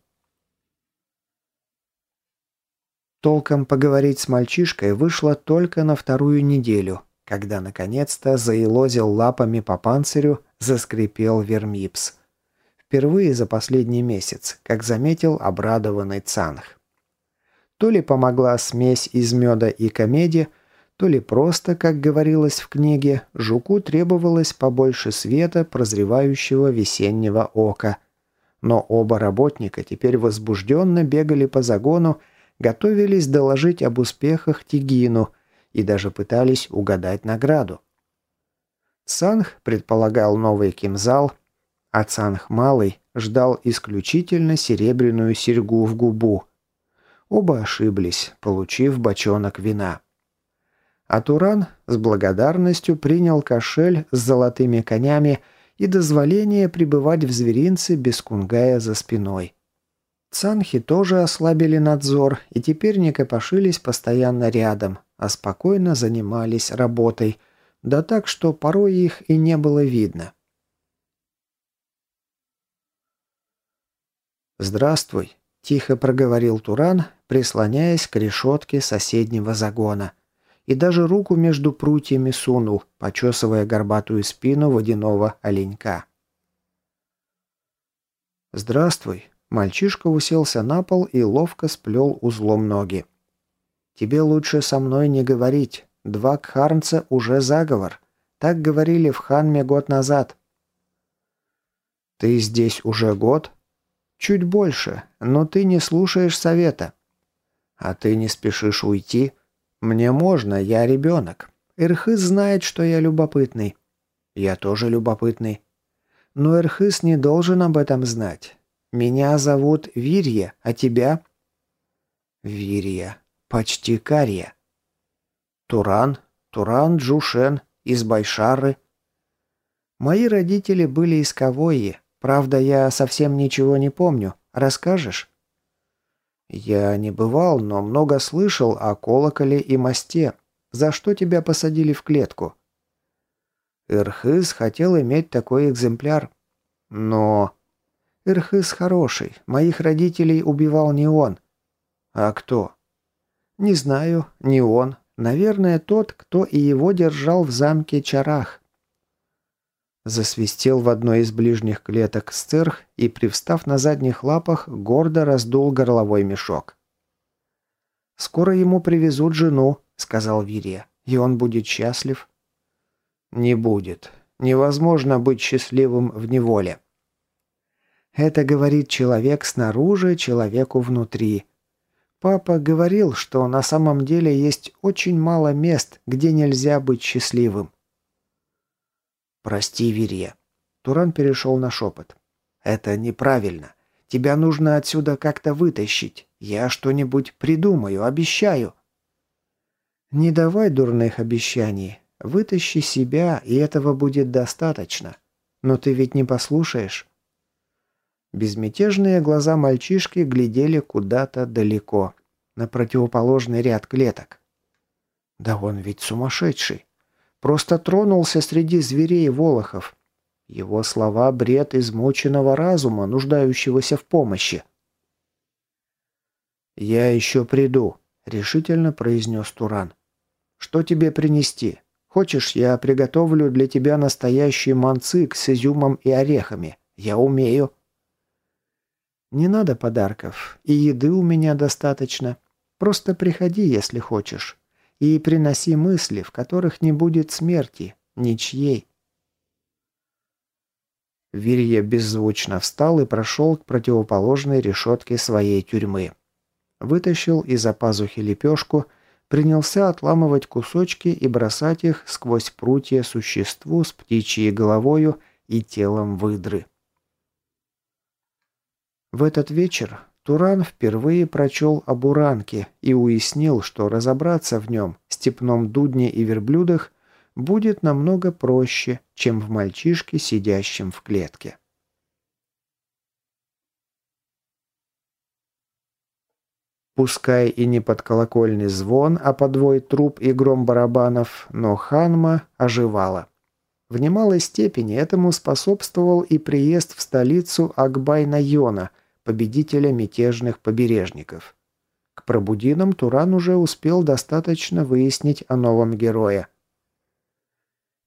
Толком поговорить с мальчишкой вышло только на вторую неделю, когда наконец-то заилозил лапами по панцирю, заскрипел вермипс. Впервые за последний месяц, как заметил обрадованный Цанх. То ли помогла смесь из меда и комедии, то ли просто, как говорилось в книге, жуку требовалось побольше света прозревающего весеннего ока. Но оба работника теперь возбужденно бегали по загону, готовились доложить об успехах Тигину и даже пытались угадать награду. Санх предполагал новый кимзал, а Цанх Малый ждал исключительно серебряную серьгу в губу. Оба ошиблись, получив бочонок вина. А Туран с благодарностью принял кошель с золотыми конями и дозволение пребывать в зверинце без кунгая за спиной. Цанхи тоже ослабили надзор и теперь не копошились постоянно рядом, а спокойно занимались работой, да так, что порой их и не было видно. «Здравствуй», – тихо проговорил Туран, прислоняясь к решетке соседнего загона – и даже руку между прутьями сунул, почесывая горбатую спину водяного оленька. «Здравствуй!» Мальчишка уселся на пол и ловко сплел узлом ноги. «Тебе лучше со мной не говорить. Два кхарнца уже заговор. Так говорили в Ханме год назад». «Ты здесь уже год?» «Чуть больше, но ты не слушаешь совета». «А ты не спешишь уйти?» «Мне можно, я ребенок. Эрхыс знает, что я любопытный. Я тоже любопытный. Но Эрхыс не должен об этом знать. Меня зовут Вирья, а тебя?» «Вирья. Почти Карья. Туран. Туран Джушен. Из Байшары. Мои родители были из Кавои. Правда, я совсем ничего не помню. Расскажешь?» «Я не бывал, но много слышал о колоколе и мосте. За что тебя посадили в клетку?» Ирхыз хотел иметь такой экземпляр. Но... Ирхыз хороший. Моих родителей убивал не он. А кто? Не знаю, не он. Наверное, тот, кто и его держал в замке Чарах. Засвистел в одной из ближних клеток сцерх и, привстав на задних лапах, гордо раздул горловой мешок. «Скоро ему привезут жену», — сказал Вирия, — «и он будет счастлив». «Не будет. Невозможно быть счастливым в неволе». Это говорит человек снаружи, человеку внутри. Папа говорил, что на самом деле есть очень мало мест, где нельзя быть счастливым. «Прости, Вирье». Туран перешел на шепот. «Это неправильно. Тебя нужно отсюда как-то вытащить. Я что-нибудь придумаю, обещаю». «Не давай дурных обещаний. Вытащи себя, и этого будет достаточно. Но ты ведь не послушаешь». Безмятежные глаза мальчишки глядели куда-то далеко, на противоположный ряд клеток. «Да он ведь сумасшедший. Просто тронулся среди зверей Волохов. Его слова – бред измученного разума, нуждающегося в помощи. «Я еще приду», – решительно произнес Туран. «Что тебе принести? Хочешь, я приготовлю для тебя настоящий манцик с изюмом и орехами? Я умею». «Не надо подарков, и еды у меня достаточно. Просто приходи, если хочешь и приноси мысли, в которых не будет смерти, ничьей. Вирья беззвучно встал и прошел к противоположной решетке своей тюрьмы. Вытащил из-за пазухи лепешку, принялся отламывать кусочки и бросать их сквозь прутья существу с птичьей головою и телом выдры. В этот вечер Туран впервые прочел об Уранке и уяснил, что разобраться в нем, степном дудне и верблюдах, будет намного проще, чем в мальчишке, сидящем в клетке. Пускай и не под колокольный звон, а под вой труб и гром барабанов, но Ханма оживала. В немалой степени этому способствовал и приезд в столицу Акбай-Найона – победителя мятежных побережников. К пробудинам Туран уже успел достаточно выяснить о новом герое.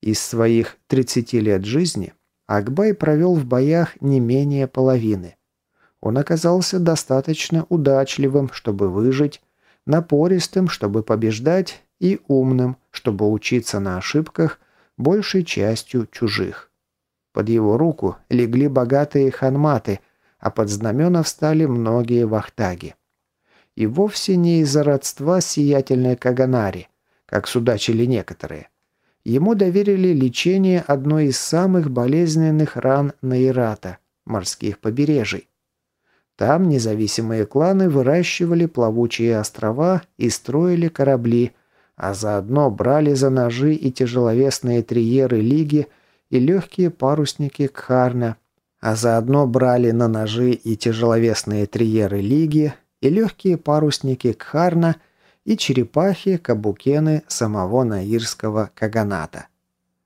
Из своих 30 лет жизни Акбай провел в боях не менее половины. Он оказался достаточно удачливым, чтобы выжить, напористым, чтобы побеждать, и умным, чтобы учиться на ошибках, большей частью чужих. Под его руку легли богатые ханматы, а под знамена встали многие вахтаги. И вовсе не из-за родства сиятельной Каганари, как судачили некоторые. Ему доверили лечение одной из самых болезненных ран Наирата – морских побережий. Там независимые кланы выращивали плавучие острова и строили корабли, а заодно брали за ножи и тяжеловесные триеры Лиги и легкие парусники Кхарна, а заодно брали на ножи и тяжеловесные триеры Лиги и легкие парусники Кхарна и черепахи Кабукены самого Наирского Каганата.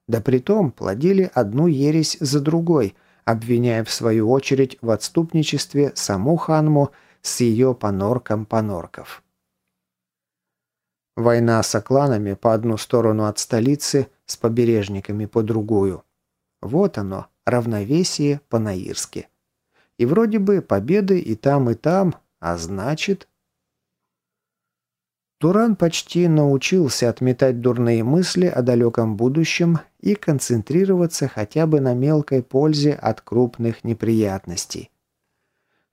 Да притом плодили одну ересь за другой, обвиняя в свою очередь в отступничестве саму Ханму с ее понорком понорков. Война с окланами по одну сторону от столицы, с побережниками по другую. Вот оно, равновесие по-наирски. И вроде бы победы и там, и там, а значит... Туран почти научился отметать дурные мысли о далеком будущем и концентрироваться хотя бы на мелкой пользе от крупных неприятностей.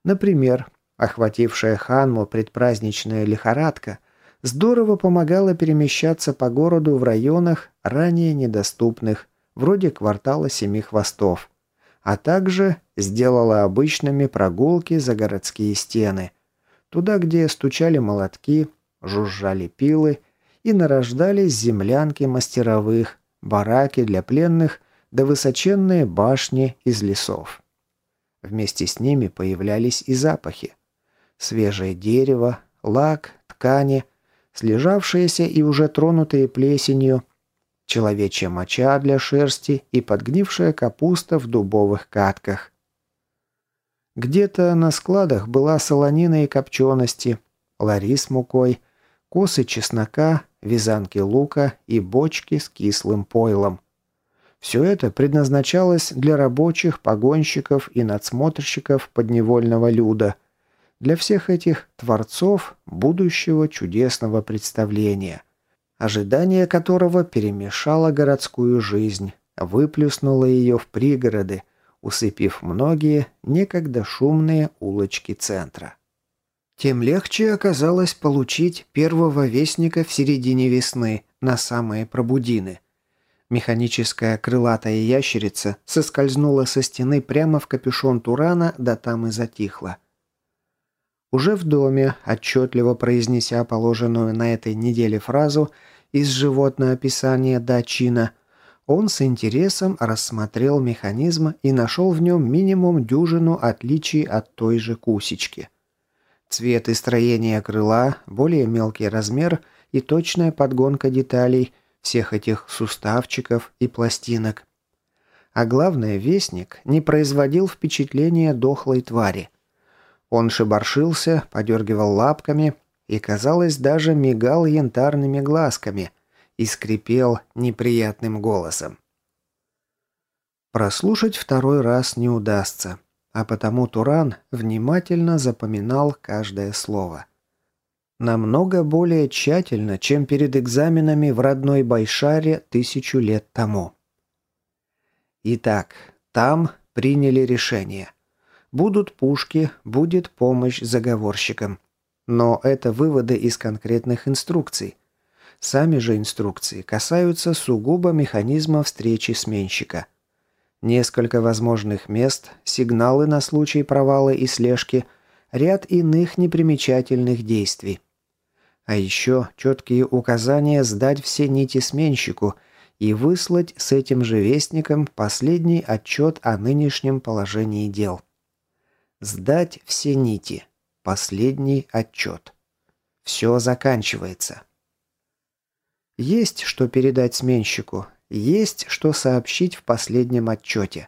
Например, охватившая Ханму предпраздничная лихорадка здорово помогала перемещаться по городу в районах, ранее недоступных, вроде квартала Семи Хвостов, а также сделала обычными прогулки за городские стены, туда, где стучали молотки, жужжали пилы и нарождались землянки мастеровых, бараки для пленных да высоченные башни из лесов. Вместе с ними появлялись и запахи. Свежее дерево, лак, ткани, слежавшиеся и уже тронутые плесенью, человечья моча для шерсти и подгнившая капуста в дубовых катках. Где-то на складах была солонина и копчености, лари с мукой, косы чеснока, вязанки лука и бочки с кислым пойлом. Все это предназначалось для рабочих, погонщиков и надсмотрщиков подневольного люда, для всех этих творцов будущего чудесного представления, ожидание которого перемешало городскую жизнь, выплюснуло ее в пригороды, усыпив многие некогда шумные улочки центра. Тем легче оказалось получить первого вестника в середине весны на самые пробудины. Механическая крылатая ящерица соскользнула со стены прямо в капюшон Турана, да там и затихла. Уже в доме, отчетливо произнеся положенную на этой неделе фразу из животного описания Дачина, он с интересом рассмотрел механизм и нашел в нем минимум дюжину отличий от той же кусечки – Цвет и строение крыла, более мелкий размер и точная подгонка деталей всех этих суставчиков и пластинок. А главное, вестник не производил впечатления дохлой твари. Он шебаршился, подергивал лапками и, казалось, даже мигал янтарными глазками и скрипел неприятным голосом. Прослушать второй раз не удастся а потому Туран внимательно запоминал каждое слово. Намного более тщательно, чем перед экзаменами в родной Байшаре тысячу лет тому. Итак, там приняли решение. Будут пушки, будет помощь заговорщикам. Но это выводы из конкретных инструкций. Сами же инструкции касаются сугубо механизма встречи сменщика – Несколько возможных мест, сигналы на случай провала и слежки, ряд иных непримечательных действий. А еще четкие указания сдать все нити сменщику и выслать с этим же вестником последний отчет о нынешнем положении дел. Сдать все нити. Последний отчет. Все заканчивается. Есть что передать сменщику, есть что сообщить в последнем отчете.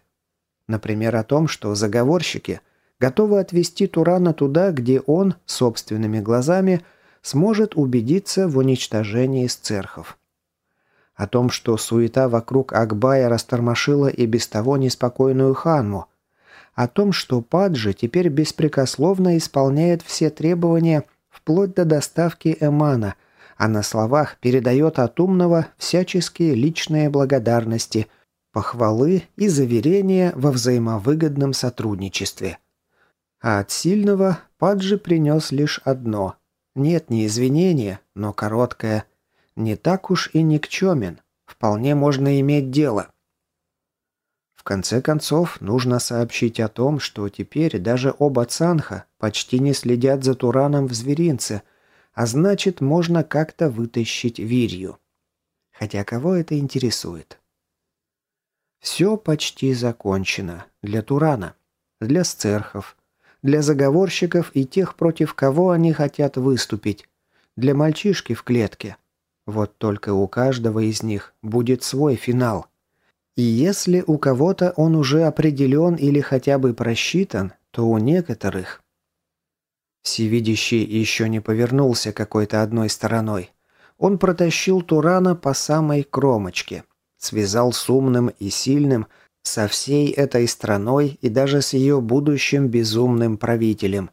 Например, о том, что заговорщики готовы отвести Турана туда, где он собственными глазами сможет убедиться в уничтожении сцерхов. О том, что суета вокруг Акбая растормошила и без того неспокойную Ханму. О том, что Паджи теперь беспрекословно исполняет все требования вплоть до доставки Эмана, а на словах передает от умного всяческие личные благодарности, похвалы и заверения во взаимовыгодном сотрудничестве. А от сильного Паджи принес лишь одно. Нет, не извинения, но короткое – не так уж и никчемен. Вполне можно иметь дело. В конце концов, нужно сообщить о том, что теперь даже оба Цанха почти не следят за Тураном в зверинце, а значит, можно как-то вытащить Вирью. Хотя кого это интересует? Все почти закончено. Для Турана. Для сцерхов. Для заговорщиков и тех, против кого они хотят выступить. Для мальчишки в клетке. Вот только у каждого из них будет свой финал. И если у кого-то он уже определен или хотя бы просчитан, то у некоторых... Всевидящий еще не повернулся какой-то одной стороной. Он протащил Турана по самой кромочке. Связал с умным и сильным, со всей этой страной и даже с ее будущим безумным правителем.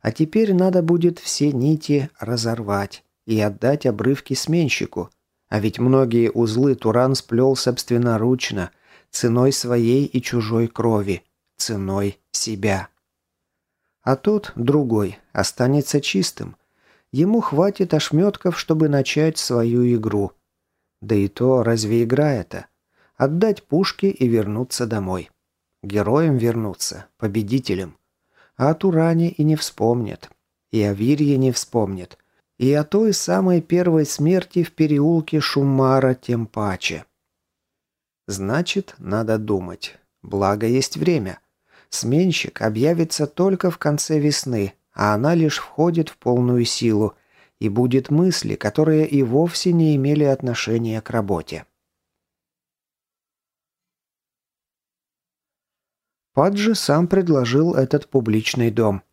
А теперь надо будет все нити разорвать и отдать обрывки сменщику. А ведь многие узлы Туран сплел собственноручно, ценой своей и чужой крови, ценой себя. А тот, другой, останется чистым. Ему хватит ошметков, чтобы начать свою игру. Да и то, разве игра это? Отдать пушки и вернуться домой. Героем вернуться, победителем. А о Туране и не вспомнит. И о Вирье не вспомнит и о той самой первой смерти в переулке Шумара тем паче. Значит, надо думать. Благо есть время. Сменщик объявится только в конце весны, а она лишь входит в полную силу, и будет мысли, которые и вовсе не имели отношения к работе. Паджи сам предложил этот публичный дом –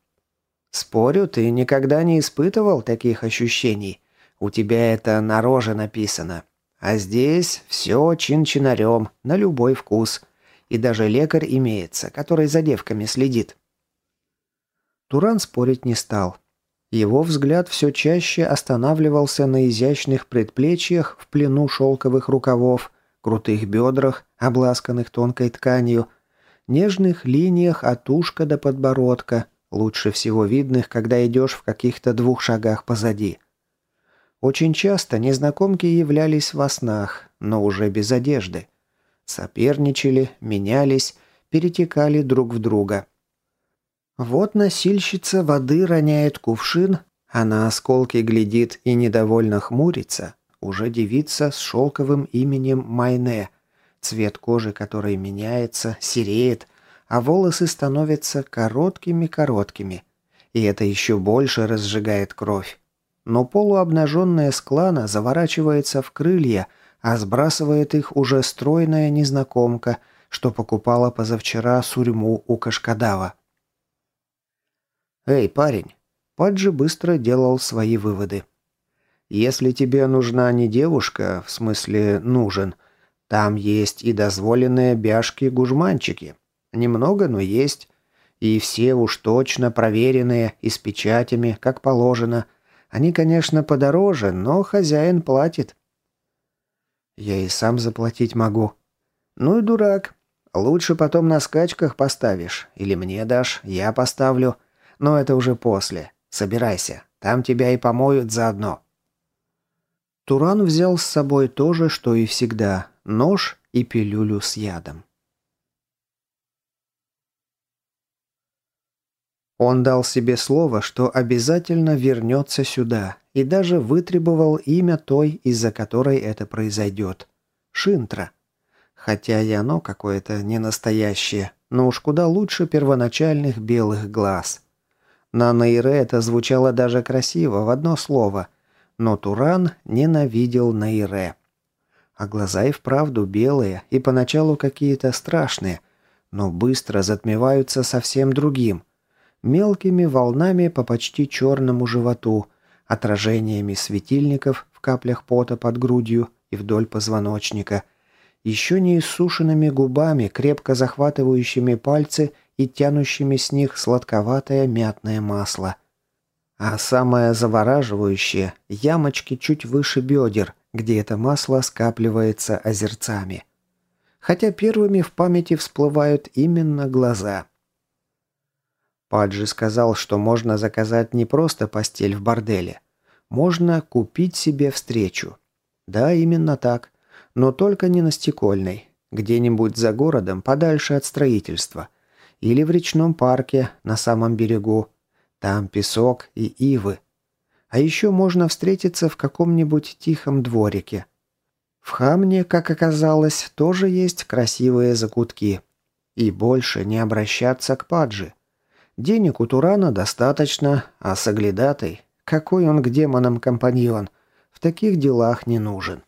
Спорю, ты никогда не испытывал таких ощущений. У тебя это на роже написано. А здесь все чин-чинарем, на любой вкус. И даже лекарь имеется, который за девками следит. Туран спорить не стал. Его взгляд все чаще останавливался на изящных предплечьях в плену шелковых рукавов, крутых бедрах, обласканных тонкой тканью, нежных линиях от ушка до подбородка, лучше всего видных, когда идешь в каких-то двух шагах позади. Очень часто незнакомки являлись во снах, но уже без одежды. Соперничали, менялись, перетекали друг в друга. Вот носильщица воды роняет кувшин, а на осколки глядит и недовольно хмурится, уже девица с шелковым именем Майне, цвет кожи которой меняется, сереет – а волосы становятся короткими-короткими. И это еще больше разжигает кровь. Но полуобнаженная склана заворачивается в крылья, а сбрасывает их уже стройная незнакомка, что покупала позавчера сурьму у Кашкадава. «Эй, парень!» Паджи быстро делал свои выводы. «Если тебе нужна не девушка, в смысле нужен, там есть и дозволенные бяшки-гужманчики. Немного, но есть. И все уж точно проверенные и с печатями, как положено. Они, конечно, подороже, но хозяин платит. Я и сам заплатить могу. Ну и дурак. Лучше потом на скачках поставишь. Или мне дашь, я поставлю. Но это уже после. Собирайся. Там тебя и помоют заодно. Туран взял с собой то же, что и всегда. Нож и пилюлю с ядом. Он дал себе слово, что обязательно вернется сюда, и даже вытребовал имя той, из-за которой это произойдет. Шинтра. Хотя и оно какое-то не настоящее, но уж куда лучше первоначальных белых глаз. На Нейре это звучало даже красиво, в одно слово. Но Туран ненавидел Нейре. А глаза и вправду белые, и поначалу какие-то страшные, но быстро затмеваются совсем другим мелкими волнами по почти черному животу, отражениями светильников в каплях пота под грудью и вдоль позвоночника, еще не иссушенными губами, крепко захватывающими пальцы и тянущими с них сладковатое мятное масло. А самое завораживающее – ямочки чуть выше бедер, где это масло скапливается озерцами. Хотя первыми в памяти всплывают именно глаза. Паджи сказал, что можно заказать не просто постель в борделе. Можно купить себе встречу. Да, именно так. Но только не на Стекольной. Где-нибудь за городом, подальше от строительства. Или в речном парке, на самом берегу. Там песок и ивы. А еще можно встретиться в каком-нибудь тихом дворике. В Хамне, как оказалось, тоже есть красивые закутки. И больше не обращаться к Паджи. Денег у Турана достаточно, а Саглядатой, какой он к демонам компаньон, в таких делах не нужен.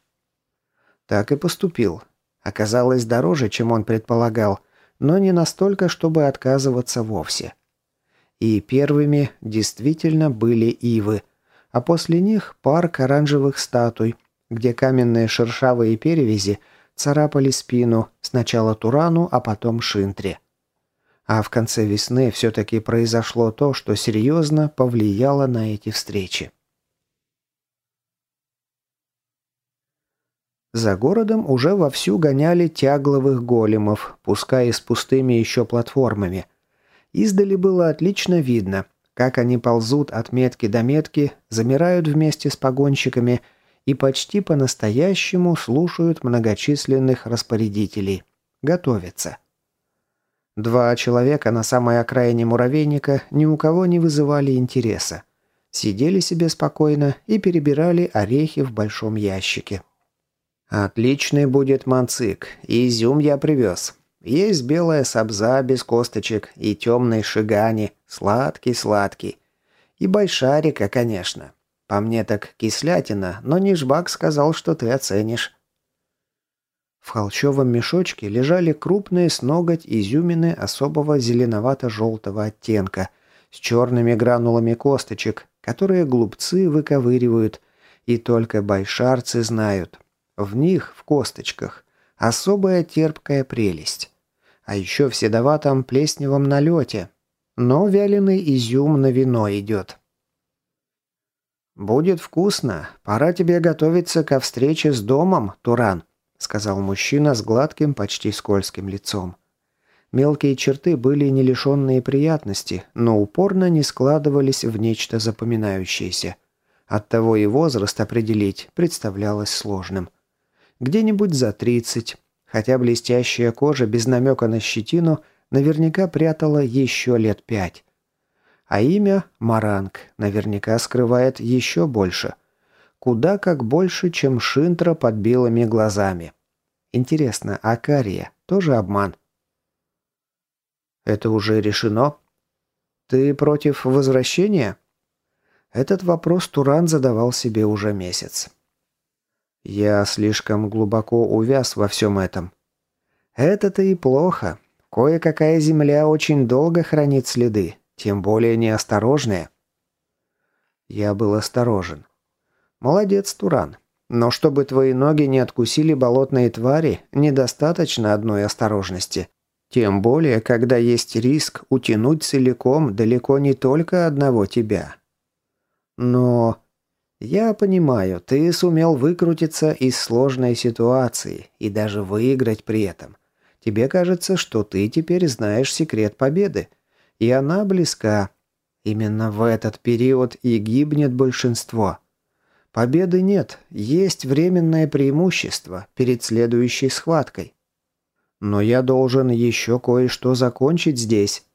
Так и поступил. Оказалось дороже, чем он предполагал, но не настолько, чтобы отказываться вовсе. И первыми действительно были ивы, а после них парк оранжевых статуй, где каменные шершавые перевязи царапали спину сначала Турану, а потом Шинтре. А в конце весны все-таки произошло то, что серьезно повлияло на эти встречи. За городом уже вовсю гоняли тягловых големов, пускай и с пустыми еще платформами. Издали было отлично видно, как они ползут от метки до метки, замирают вместе с погонщиками и почти по-настоящему слушают многочисленных распорядителей. Готовятся. Два человека на самой окраине муравейника ни у кого не вызывали интереса. Сидели себе спокойно и перебирали орехи в большом ящике. «Отличный будет манцик. Изюм я привез. Есть белая сабза без косточек и темный шигани. Сладкий-сладкий. И большарика, конечно. По мне так кислятина, но Нижбак сказал, что ты оценишь». В холчевом мешочке лежали крупные с ноготь изюмины особого зеленовато-желтого оттенка с черными гранулами косточек, которые глупцы выковыривают, и только байшарцы знают. В них, в косточках, особая терпкая прелесть. А еще в седоватом плесневом налете. Но вяленый изюм на вино идет. «Будет вкусно. Пора тебе готовиться ко встрече с домом, Туран», сказал мужчина с гладким, почти скользким лицом. Мелкие черты были не лишенные приятности, но упорно не складывались в нечто запоминающееся. Оттого и возраст определить представлялось сложным. Где-нибудь за 30, хотя блестящая кожа без намека на щетину наверняка прятала еще лет пять. А имя Маранг наверняка скрывает еще больше – Куда как больше, чем Шинтра под белыми глазами. Интересно, а Кария тоже обман? Это уже решено? Ты против возвращения? Этот вопрос Туран задавал себе уже месяц. Я слишком глубоко увяз во всем этом. Это-то и плохо. Кое-какая земля очень долго хранит следы, тем более неосторожные. Я был осторожен. Молодец, Туран. Но чтобы твои ноги не откусили болотные твари, недостаточно одной осторожности. Тем более, когда есть риск утянуть целиком далеко не только одного тебя. Но... Я понимаю, ты сумел выкрутиться из сложной ситуации и даже выиграть при этом. Тебе кажется, что ты теперь знаешь секрет победы. И она близка. Именно в этот период и гибнет большинство. Победы нет, есть временное преимущество перед следующей схваткой. Но я должен еще кое-что закончить здесь.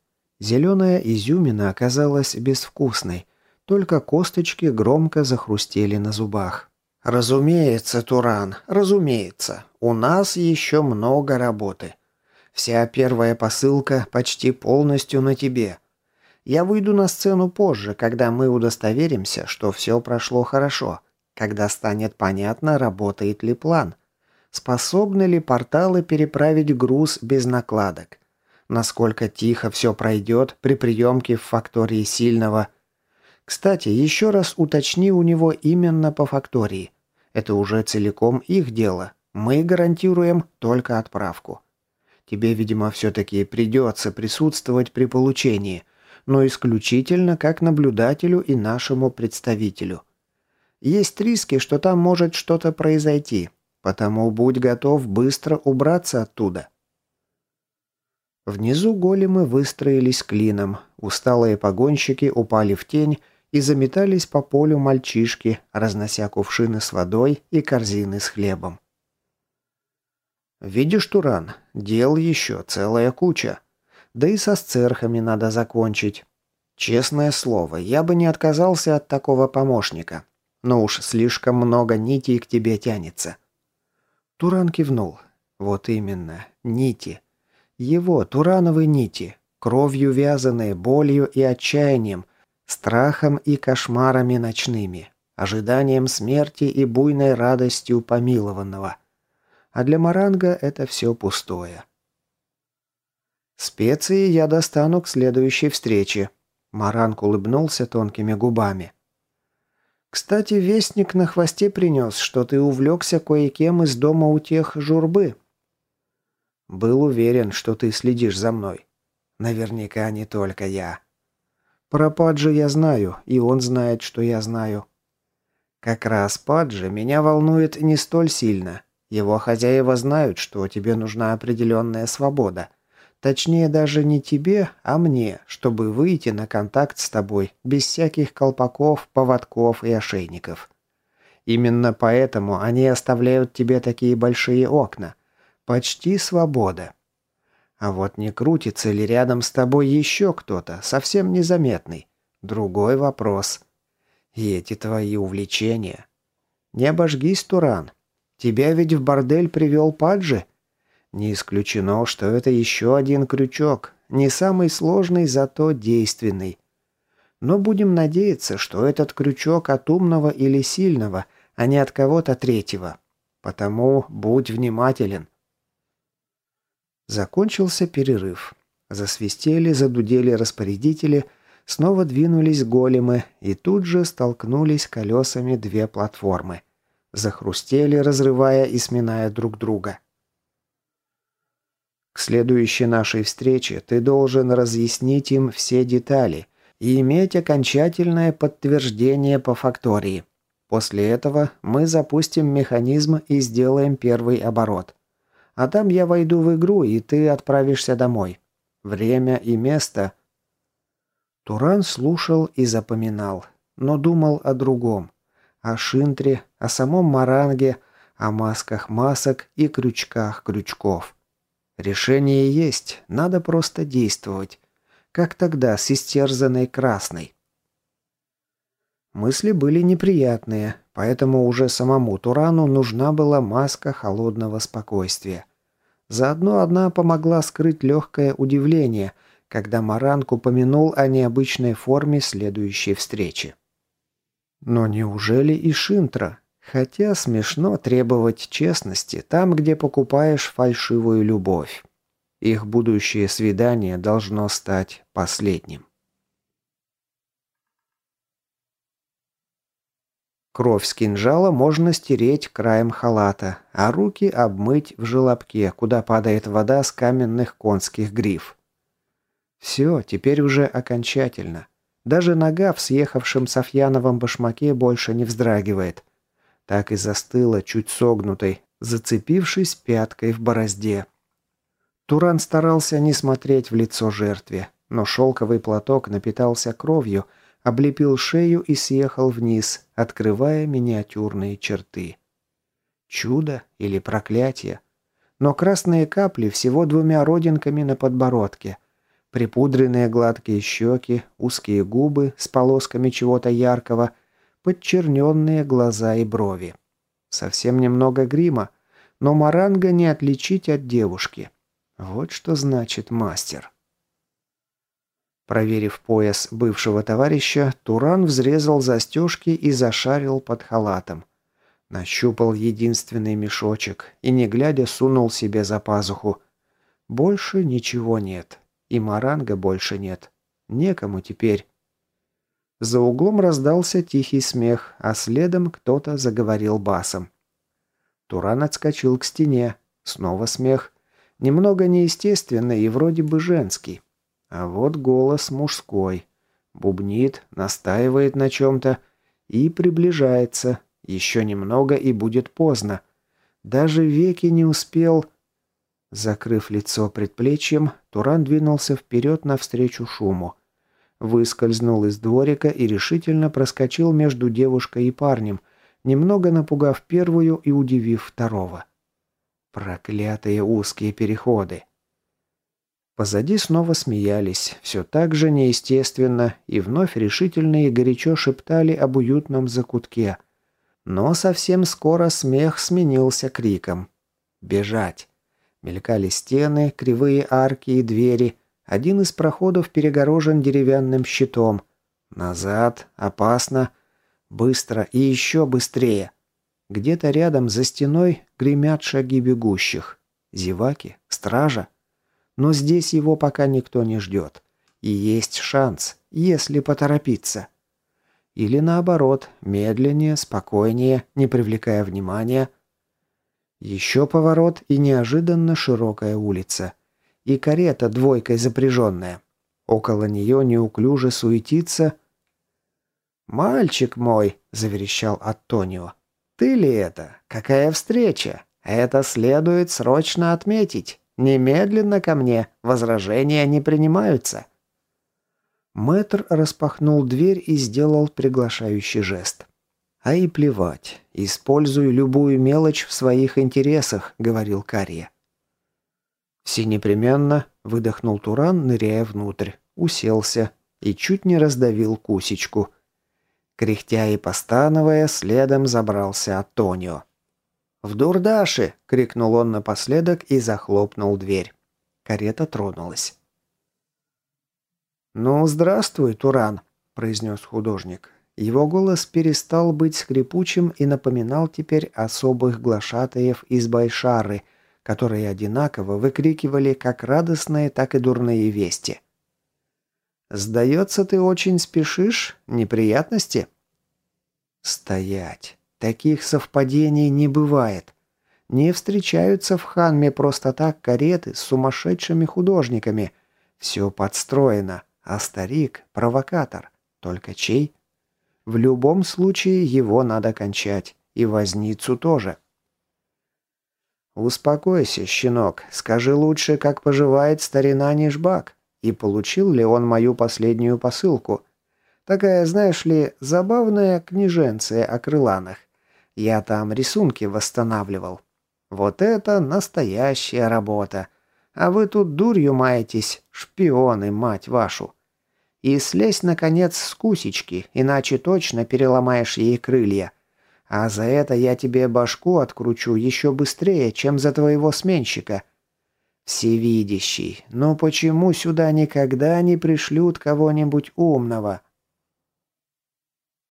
Зеленая изюмина оказалась безвкусной, только косточки громко захрустели на зубах. «Разумеется, Туран, разумеется. У нас еще много работы. Вся первая посылка почти полностью на тебе. Я выйду на сцену позже, когда мы удостоверимся, что все прошло хорошо когда станет понятно, работает ли план. Способны ли порталы переправить груз без накладок? Насколько тихо все пройдет при приемке в фактории сильного? Кстати, еще раз уточни у него именно по фактории. Это уже целиком их дело. Мы гарантируем только отправку. Тебе, видимо, все-таки придется присутствовать при получении, но исключительно как наблюдателю и нашему представителю. Есть риски, что там может что-то произойти, потому будь готов быстро убраться оттуда. Внизу големы выстроились клином, усталые погонщики упали в тень и заметались по полю мальчишки, разнося кувшины с водой и корзины с хлебом. «Видишь, Туран, дел еще целая куча. Да и со сцерхами надо закончить. Честное слово, я бы не отказался от такого помощника. Но уж слишком много нитей к тебе тянется». Туран кивнул. «Вот именно, нити. Его, Турановые нити, кровью вязаные, болью и отчаянием, страхом и кошмарами ночными, ожиданием смерти и буйной радостью помилованного. А для Маранга это все пустое. «Специи я достану к следующей встрече», – Маранг улыбнулся тонкими губами. «Кстати, вестник на хвосте принес, что ты увлекся кое-кем из дома у тех журбы». «Был уверен, что ты следишь за мной. Наверняка не только я». «Про Паджи я знаю, и он знает, что я знаю». «Как раз Паджи меня волнует не столь сильно. Его хозяева знают, что тебе нужна определенная свобода. Точнее, даже не тебе, а мне, чтобы выйти на контакт с тобой без всяких колпаков, поводков и ошейников. Именно поэтому они оставляют тебе такие большие окна. Почти свобода. А вот не крутится ли рядом с тобой еще кто-то, совсем незаметный? Другой вопрос. И эти твои увлечения. Не обожгись, Туран, Тебя ведь в бордель привел Паджи? Не исключено, что это еще один крючок, не самый сложный, зато действенный. Но будем надеяться, что этот крючок от умного или сильного, а не от кого-то третьего. Потому будь внимателен. Закончился перерыв. Засвистели, задудели распорядители, снова двинулись големы и тут же столкнулись колесами две платформы – захрустели, разрывая и сминая друг друга. К следующей нашей встрече ты должен разъяснить им все детали и иметь окончательное подтверждение по фактории. После этого мы запустим механизм и сделаем первый оборот. А там я войду в игру, и ты отправишься домой. Время и место. Туран слушал и запоминал, но думал о другом о шинтре, о самом маранге, о масках масок и крючках крючков. Решение есть, надо просто действовать. Как тогда с истерзанной красной. Мысли были неприятные, поэтому уже самому Турану нужна была маска холодного спокойствия. Заодно одна помогла скрыть легкое удивление, когда Маранг упомянул о необычной форме следующей встречи. Но неужели и Шинтра? Хотя смешно требовать честности там, где покупаешь фальшивую любовь. Их будущее свидание должно стать последним. Кровь с кинжала можно стереть краем халата, а руки обмыть в желобке, куда падает вода с каменных конских гриф. Все, теперь уже окончательно. Даже нога в съехавшем Софьяновом башмаке больше не вздрагивает. Так и застыла, чуть согнутой, зацепившись пяткой в борозде. Туран старался не смотреть в лицо жертве, но шелковый платок напитался кровью, облепил шею и съехал вниз, открывая миниатюрные черты. Чудо или проклятие? Но красные капли всего двумя родинками на подбородке – Припудренные гладкие щеки, узкие губы с полосками чего-то яркого, подчерненные глаза и брови. Совсем немного грима, но Маранга не отличить от девушки. Вот что значит мастер. Проверив пояс бывшего товарища, Туран взрезал застежки и зашарил под халатом. Нащупал единственный мешочек и, не глядя, сунул себе за пазуху. Больше ничего нет. И Маранга больше нет. Некому теперь. За углом раздался тихий смех, а следом кто-то заговорил басом. Туран отскочил к стене. Снова смех. Немного неестественный и вроде бы женский. А вот голос мужской. Бубнит, настаивает на чем-то и приближается. Еще немного и будет поздно. Даже веки не успел... Закрыв лицо предплечьем, Туран двинулся вперед навстречу шуму. Выскользнул из дворика и решительно проскочил между девушкой и парнем, немного напугав первую и удивив второго. Проклятые узкие переходы. Позади снова смеялись, все так же неестественно, и вновь решительно и горячо шептали об уютном закутке. Но совсем скоро смех сменился криком. «Бежать!» Мелькали стены, кривые арки и двери. Один из проходов перегорожен деревянным щитом. Назад, опасно, быстро и еще быстрее. Где-то рядом за стеной гремят шаги бегущих. Зеваки, стража. Но здесь его пока никто не ждет. И есть шанс, если поторопиться. Или наоборот, медленнее, спокойнее, не привлекая внимания – еще поворот и неожиданно широкая улица. И карета двойкой запряженная. Около нее неуклюже суетится... «Мальчик мой!» – заверещал Антонио. «Ты ли это? Какая встреча? Это следует срочно отметить. Немедленно ко мне. Возражения не принимаются». Мэтр распахнул дверь и сделал приглашающий жест. «А и плевать. Используй любую мелочь в своих интересах», — говорил Кария. «Все непременно», — выдохнул Туран, ныряя внутрь, уселся и чуть не раздавил кусечку. Кряхтя и постановая, следом забрался Антонио. «В дурдаши!» — крикнул он напоследок и захлопнул дверь. Карета тронулась. «Ну, здравствуй, Туран», — произнес художник. Его голос перестал быть скрипучим и напоминал теперь особых глашатаев из Байшары, которые одинаково выкрикивали как радостные, так и дурные вести. «Сдается, ты очень спешишь? Неприятности?» «Стоять! Таких совпадений не бывает. Не встречаются в Ханме просто так кареты с сумасшедшими художниками. Все подстроено, а старик – провокатор. Только чей?» В любом случае его надо кончать. И возницу тоже. «Успокойся, щенок. Скажи лучше, как поживает старина Нижбак. И получил ли он мою последнюю посылку? Такая, знаешь ли, забавная книженция о крыланах. Я там рисунки восстанавливал. Вот это настоящая работа. А вы тут дурью маетесь, шпионы, мать вашу. И слезь, наконец, с кусечки, иначе точно переломаешь ей крылья. А за это я тебе башку откручу еще быстрее, чем за твоего сменщика. Всевидящий, но почему сюда никогда не пришлют кого-нибудь умного,